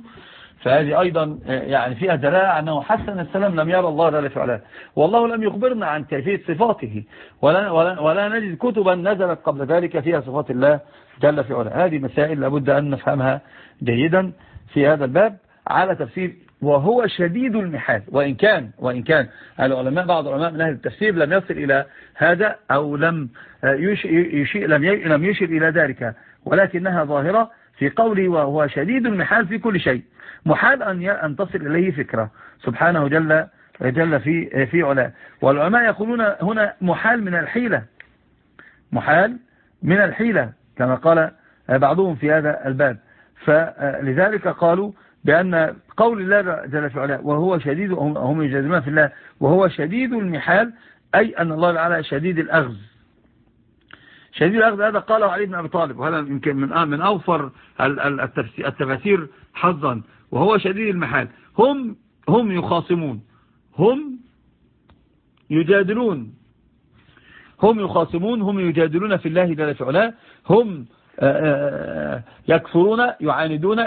فهذه أيضا يعني فيها دلالة أنه حسن السلام لم يرى الله جل وعلا والله لم يخبرنا عن كيفية صفاته. ولا, ولا, ولا نجد كتبا نزلت قبل ذلك فيها صفات الله جل وعلا هذه مسائل لابد أن نفهمها جيدا في هذا الباب على تفسير وهو شديد المحال. وإن كان وإن كان العلماء بعض العلماء من أهل التفسير لم يصل إلى هذا أو لم يشير لم لم يشر إلى ذلك. ولكنها ظاهرة في قوله وهو شديد المحال في كل شيء. محال أن أن تصل إليه فكرة. سبحانه جل جل في في علاه. والعلماء يقولون هنا محال من الحيلة. محال من الحيلة كما قال بعضهم في هذا الباب. فلذلك قالوا بأن قول الله جل في وهو شديد هم يجادلون في الله وهو شديد المحال أي أن الله تعالى شديد الأغز شديد الأخذ هذا قاله علي بن أبي طالب وهذا يمكن من من أوفر التفاسير حظا. وهو شديد المحال. هم هم يخاصمون. هم يجادلون. هم يخاصمون هم يجادلون في الله جل في هم يكفرون يعاندون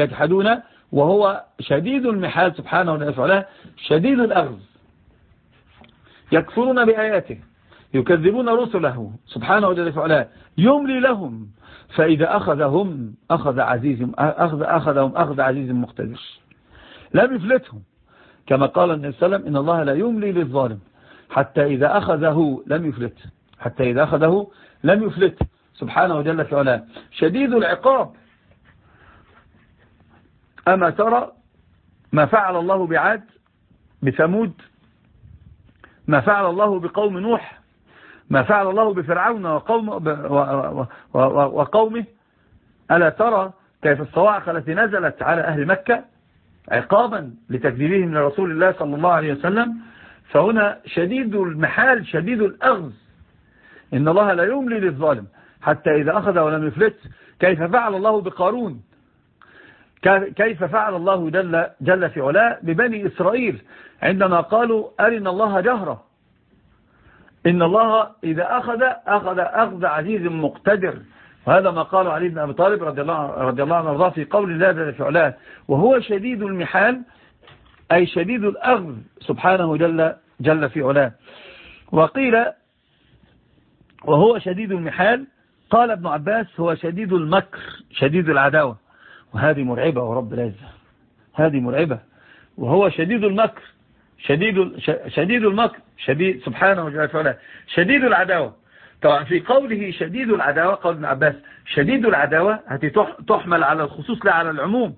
يجحدون وهو شديد المحال سبحانه وتعالى شديد الأخذ يكفرون بآياته يكذبون رسله سبحانه وتعالى يملي لهم. فإذا أخذهم أخذ عزيز أخذ أخذهم أخذ عزيز مقتدر. لم يفلتهم. كما قال النبي صلى الله عليه وسلم إن الله لا يملي للظالم. حتى إذا أخذه لم يفلت. حتى إذا أخذه لم يفلت. سبحانه وجل وعلا شديد العقاب. أما ترى ما فعل الله بعاد بثمود ما فعل الله بقوم نوح ما فعل الله بفرعون وقوم وقومه ألا ترى كيف الصواعق التي نزلت على أهل مكة عقابا لتكذيبهم لرسول الله صلى الله عليه وسلم؟ فهنا شديد المحال شديد الأغز. إن الله لا يملي للظالم. حتى إذا أخذ ولم يفلت كيف فعل الله بقارون؟ كيف فعل الله جل, جل في علاء ببني إسرائيل؟ عندما قالوا أرنا الله جهرة. إن الله إذا أخذ أخذ أخذ عزيز مقتدر. وهذا ما قال علي بن أبي طالب رضي الله, رضي الله عنه في قول الله جل في علاه وهو شديد المحال أي شديد الأخذ سبحانه جل, جل في علاه. وقيل وهو شديد المحال قال ابن عباس هو شديد المكر شديد العداوة. وهذه مرعبة ورب العزة. هذه مرعبة. وهو شديد المكر شديد شديد المكر شديد سبحانه وتعالى شديد العداوة. طبعا في قوله شديد العداوة قول ابن عباس شديد العداوة هذه تحمل على الخصوص لا على العموم.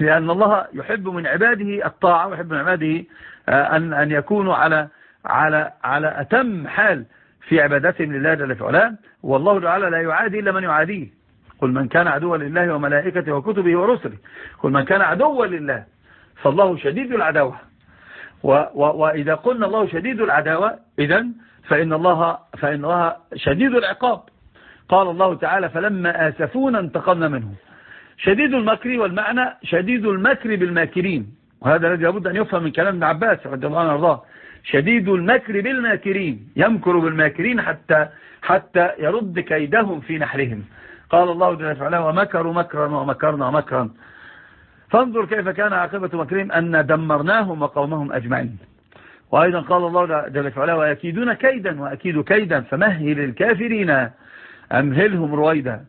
لأن الله يحب من عباده الطاعة ويحب من عباده آه، أن أن يكونوا على على على أتم حال في عبادتهم لله جل وعلا والله تعالى لا يعادي إلا من يعاديه. قل من كان عدوا لله وملائكته وكتبه ورسله قل من كان عدوا لله فالله شديد العداوة. وإذا قلنا الله شديد العداوة إذن فإن الله, فإن الله شديد العقاب. قال الله تعالى فلما آسفونا انتقمنا منهم. شديد المكر والمعنى شديد المكر بالماكرين. وهذا الذي لابد أن يفهم من كلام ابن عباس رضي الله عنه وأرضاه. شديد المكر بالماكرين يمكر بالماكرين حتى حتى يرد كيدهم في نحرهم. قال الله جل وعلا ومكروا مكرا ومكرنا مكرا. فانظر كيف كان عاقبة مكرهم أن دمرناهم وقومهم أجمعين. وأيضا قال الله جل وعلا ويكيدون كيدا وأكيد كيدا فمهل الكافرين أمهلهم رويدا.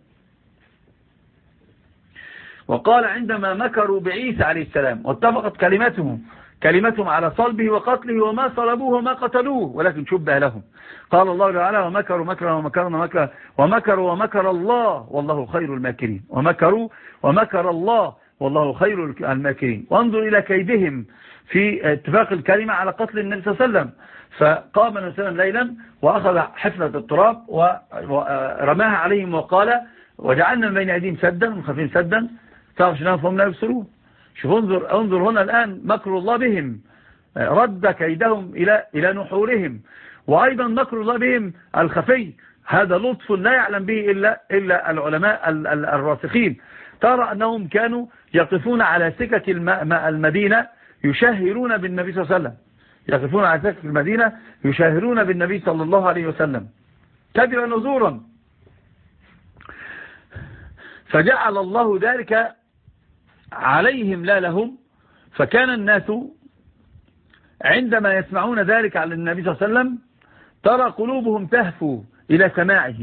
وقال عندما مكروا بعيسى عليه السلام واتفقت كلمتهم كلمتهم على صلبه وقتله وما صلبوه وما قتلوه ولكن شبه لهم. قال الله تعالى ومكروا مكرا ومكرنا مكرا ومكروا ومكر الله والله خير الماكرين. ومكروا ومكر الله والله خير الماكرين. وانظر إلى كيدهم في اتفاق الكلمة على قتل النبي صلى الله عليه وسلم. فقام النبي صلى الله عليه وسلم ليلا وأخذ حفلة التراب ورماها عليهم وقال وجعلنا من بين أيديهم سدا ومخافين سدا فأغشناهم فهم لا يبصرون؟ شوف انظر, انظر هنا الآن مكر الله بهم. رد كيدهم إلى, إلى نحورهم. وأيضا مكر الله بهم الخفي. هذا لطف لا يعلم به إلا, إلا العلماء الراسخين. ترى أنهم كانوا يقفون على سكك المدينة يشهرون بالنبي صلى الله عليه وسلم. يقفون على سكك المدينة يشهرون بالنبي صلى الله عليه وسلم. كذبا نزورا. فجعل الله ذلك عليهم لا لهم فكان الناس عندما يسمعون ذلك على النبي صلى الله عليه وسلم ترى قلوبهم تهفو إلى سماعه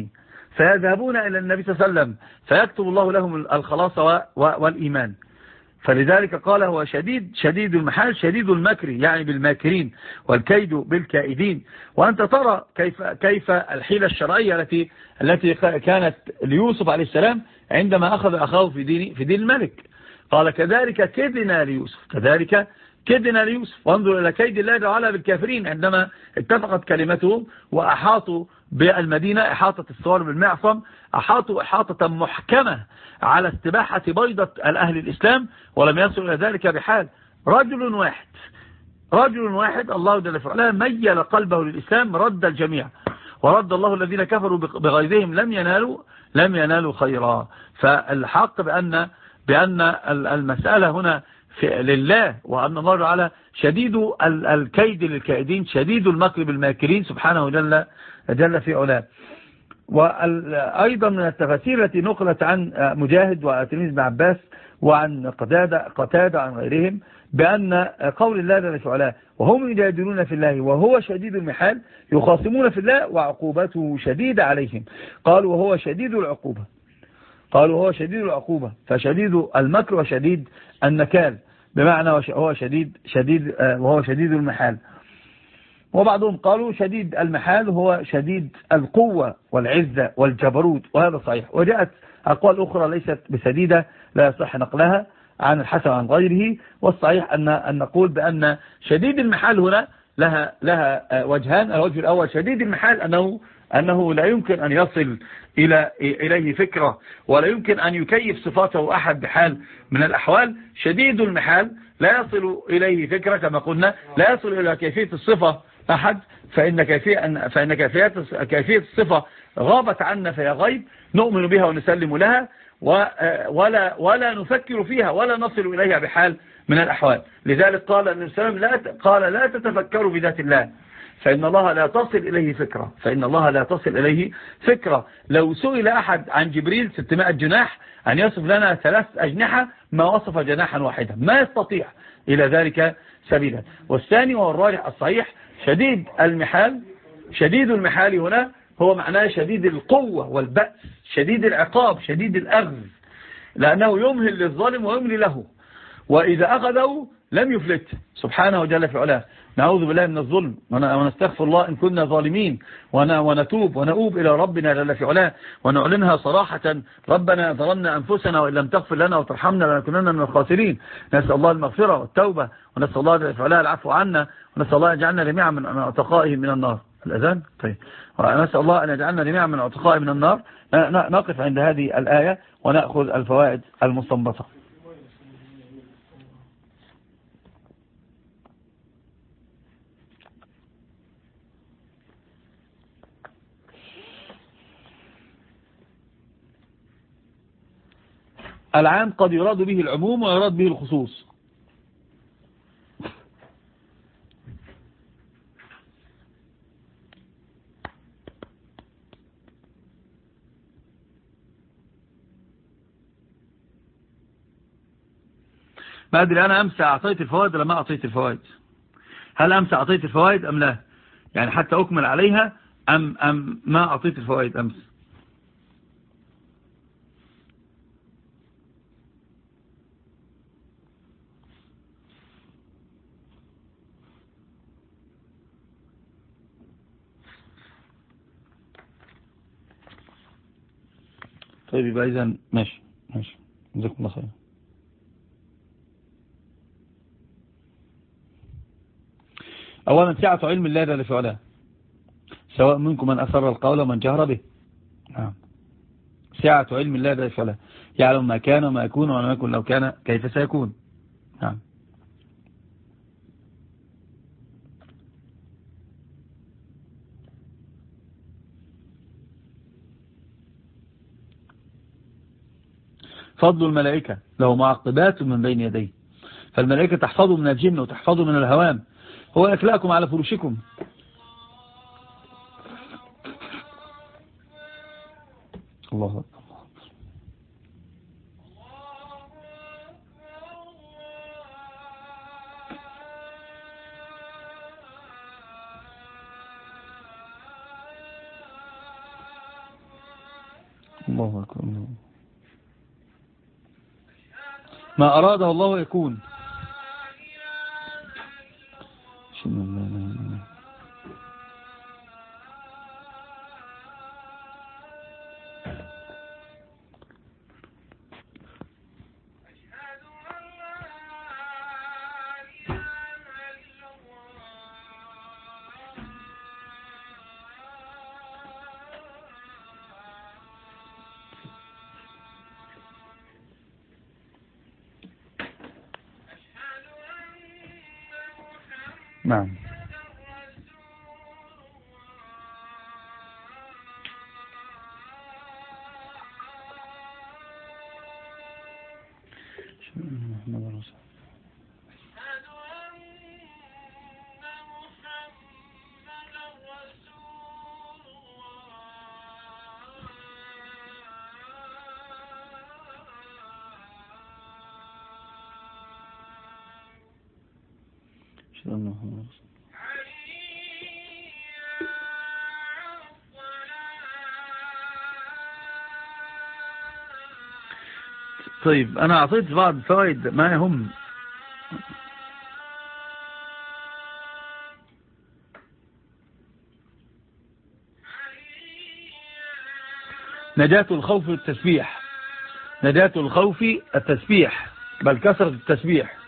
فيذهبون إلى النبي صلى الله عليه وسلم فيكتب الله لهم الخلاص والإيمان. فلذلك قال هو شديد شديد المحال شديد المكر يعني بالماكرين والكيد بالكائدين. وأنت ترى كيف كيف الحيلة الشرعية التي التي كانت ليوسف عليه السلام عندما أخذ أخاه في دين في دين الملك. قال كذلك كدنا ليوسف. كذلك كدنا ليوسف. وانظر إلى كيد الله تعالى بالكافرين. عندما اتفقت كلمتهم وأحاطوا بالمدينة إحاطة الثوار بالمعصم أحاطوا إحاطة محكمة على استباحة بيضة الأهل الإسلام ولم يصل إلى ذلك بحال. رجل واحد رجل واحد الله جل وعلا ميل قلبه للإسلام رد الجميع ورد الله الذين كفروا بغيظهم لم ينالوا لم ينالوا خيرا. فالحق بأن بأن المسألة هنا لله وأن الله تعالى شديد الكيد للكائدين شديد المكر بالماكرين سبحانه جل, جل في علاه. وأيضا من التفاسير التي نقلت عن مجاهد وتلميذ بن عباس وعن قتادة, قتادة عن غيرهم بأن قول الله جل في علاه وهم يجادلون في الله وهو شديد المحال يخاصمون في الله وعقوبته شديدة عليهم. قالوا وهو شديد العقوبة. قالوا هو شديد العقوبة فشديد المكر وشديد النكال بمعنى هو شديد شديد وهو شديد المحال. وبعضهم قالوا شديد المحال هو شديد القوة والعزة والجبروت وهذا صحيح. وجاءت أقوال أخرى ليست بسديدة لا يصح نقلها عن الحسن عن غيره. والصحيح أن, أن نقول بأن شديد المحال هنا لها, لها وجهان. الوجه الأول شديد المحال أنه, أنه لا يمكن أن يصل إلى إليه فكرة ولا يمكن أن يكيف صفاته أحد بحال من الأحوال. شديد المحال لا يصل إليه فكرة كما قلنا لا يصل إلى كيفية الصفة أحد فإن كيفية, فإن كيفية, كيفية الصفة غابت عنا فهي غيب نؤمن بها ونسلم لها ولا, ولا نفكر فيها ولا نصل إليها بحال من الأحوال. لذلك قال النبي صلى الله عليه وسلم قال لا تتفكروا بذات الله. فإن الله لا تصل إليه فكرة. فإن الله لا تصل إليه فكرة. لو سئل أحد عن جبريل 600 جناح أن يصف لنا ثلاث أجنحة ما وصف جناحا واحدا. ما يستطيع. إلى ذلك سبيلا. والثاني وهو الراجح الصحيح شديد المحال شديد المحال هنا هو معناه شديد القوة والبأس شديد العقاب شديد الأخذ لأنه يمهل للظالم ويملي له. وإذا أخذه لم يفلت سبحانه جل في علاه. نعوذ بالله من الظلم. ونستغفر الله إن كنا ظالمين. ونتوب ونؤوب إلى ربنا جل في ونعلنها صراحة. ربنا ظلمنا أنفسنا وإن لم تغفر لنا وترحمنا لنكونن من الخاسرين. نسأل الله المغفرة والتوبة. ونسأل الله جل العفو عنا. ونسأل الله يجعلنا جميعا من أعتقائهم من النار. الأذان؟ طيب. ونسأل الله أن يجعلنا جميعا من أعتقائهم من النار. نقف عند هذه الآية ونأخذ الفوائد المستنبطة. العام قد يراد به العموم ويراد به الخصوص. ما أدري أنا أمس أعطيت الفوائد ولا ما أعطيت الفوائد. هل أمس أعطيت الفوائد أم لا؟ يعني حتى أكمل عليها أم, أم ما أعطيت الفوائد أمس؟ طيب يبقى إذن ماشي ماشي. جزاكم الله خير أولا سعة علم الله جل في علاه. سواء منكم من أسر القول ومن جهر به. نعم. سعة علم الله جل في علاه. يعلم ما كان وما يكون وما يكون لو كان كيف سيكون. نعم. فضل الملائكة له معقبات من بين يديه. فالملائكة تحفظه من الجن وتحفظه من الهوام. هو يكلأكم على فرشكم الله أكبر. الله أكبر. ما أراده الله يكون. نعم طيب أنا أعطيت بعض فوائد ما يهم نجاة الخوف التسبيح. نجاة الخوف التسبيح بل كثرة التسبيح.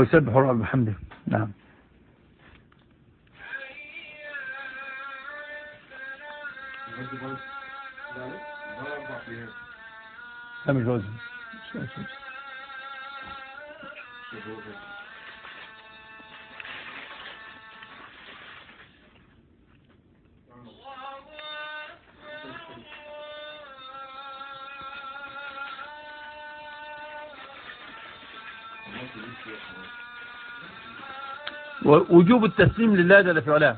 ويسبح الله بحمده نعم. لا مش وزن وجوب التسليم لله جل في علاه.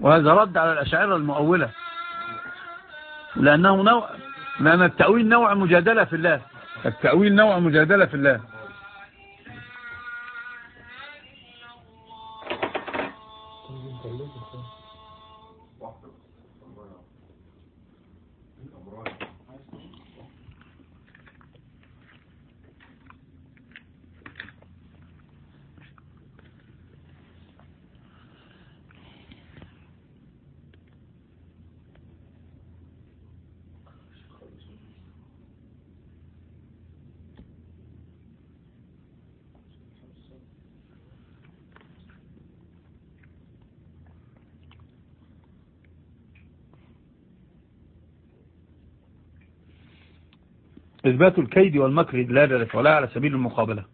وهذا رد على الأشاعرة المؤولة. لأنه نوع لأن التأويل نوع مجادلة في الله. التأويل نوع مجادلة في الله. إثبات الكيد والمكر لا جل ولا على سبيل المقابلة.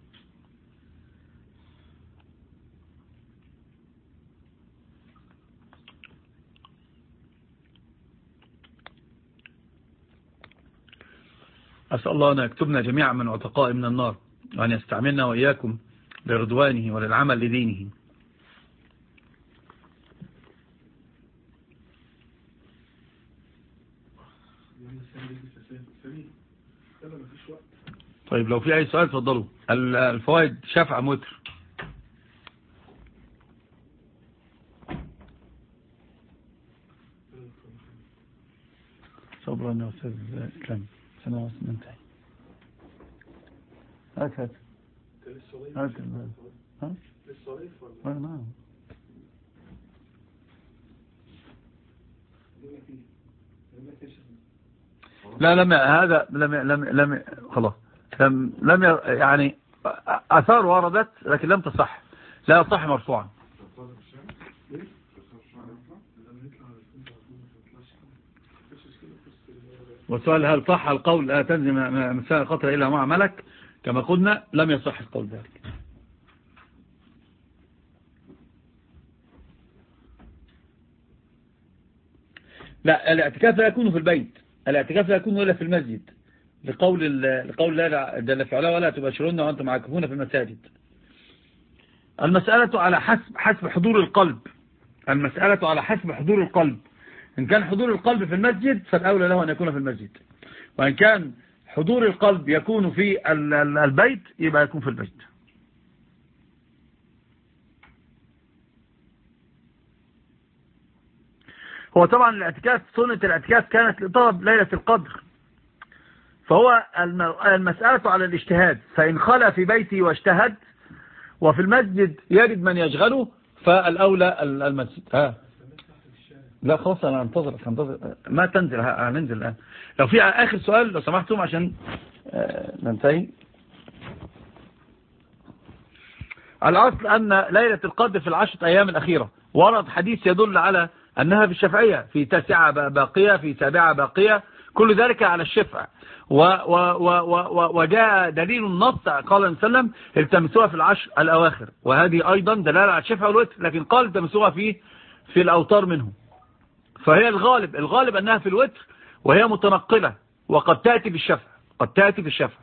أسأل الله أن يكتبنا جميعا من عتقاء من النار وأن يستعملنا وإياكم لرضوانه وللعمل لدينه. طيب لو في أي سؤال تفضلوا الفوائد شفع متر. صبرا يا أستاذ كم سنة ننتهي. هات هات. هات ها؟ للصريف ولا؟ نعم لا لم هذا لم لم لم خلاص. لم لم يعني اثار وردت لكن لم تصح. لا يصح مرفوعا. والسؤال هل صح القول لا تنزل مساء خطر إلا مع ملك؟ كما قلنا لم يصح القول ذلك. لا الاعتكاف لا يكون في البيت الاعتكاف لا يكون إلا في المسجد. لقول لقول لا جل في علاه ولا تباشرون وأنتم عاكفون في المساجد. المسألة على حسب حسب حضور القلب. المسألة على حسب حضور القلب. إن كان حضور القلب في المسجد فالأولى له أن يكون في المسجد. وإن كان حضور القلب يكون في البيت يبقى يكون في البيت هو طبعا الاعتكاف سنة الاعتكاف كانت لطلب ليلة القدر. فهو المسألة على الاجتهاد. فإن خلى في بيته واجتهد وفي المسجد يجد من يشغله فالأولى المسجد. ها. لا خلاص أنا أنتظرك أنتظر. ما تنزل هننزل الآن. لو في آخر سؤال لو سمحتم عشان آه، ننتهي. الأصل أن ليلة القدر في العشرة أيام الأخيرة. ورد حديث يدل على أنها في الشفعية. في تاسعة باقية في سابعة باقية. كل ذلك على الشفع. و و و و وجاء دليل النص قال وسلم التمسوها في العشر الأواخر. وهذه أيضا دلالة على الشفع والوتر لكن قال التمسوها في في الأوتار منهم فهي الغالب الغالب أنها في الوتر وهي متنقلة وقد تأتي بالشفع قد تأتي بالشفع.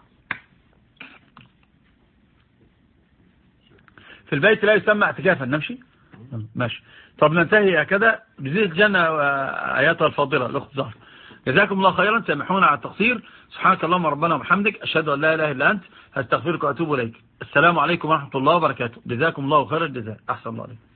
في البيت لا يسمى اعتكافا نمشي؟ ماشي. طب ننتهي هكذا. بزيد الجنة آياتها الفاضلة الأخت زهر جزاكم الله خيرا. سامحونا على التقصير. سبحانك اللهم ربنا وبحمدك. أشهد أن لا إله إلا أنت. هستغفرك وأتوب إليك. السلام عليكم ورحمة الله وبركاته. جزاكم الله خير الجزاء. أحسن الله عليكم.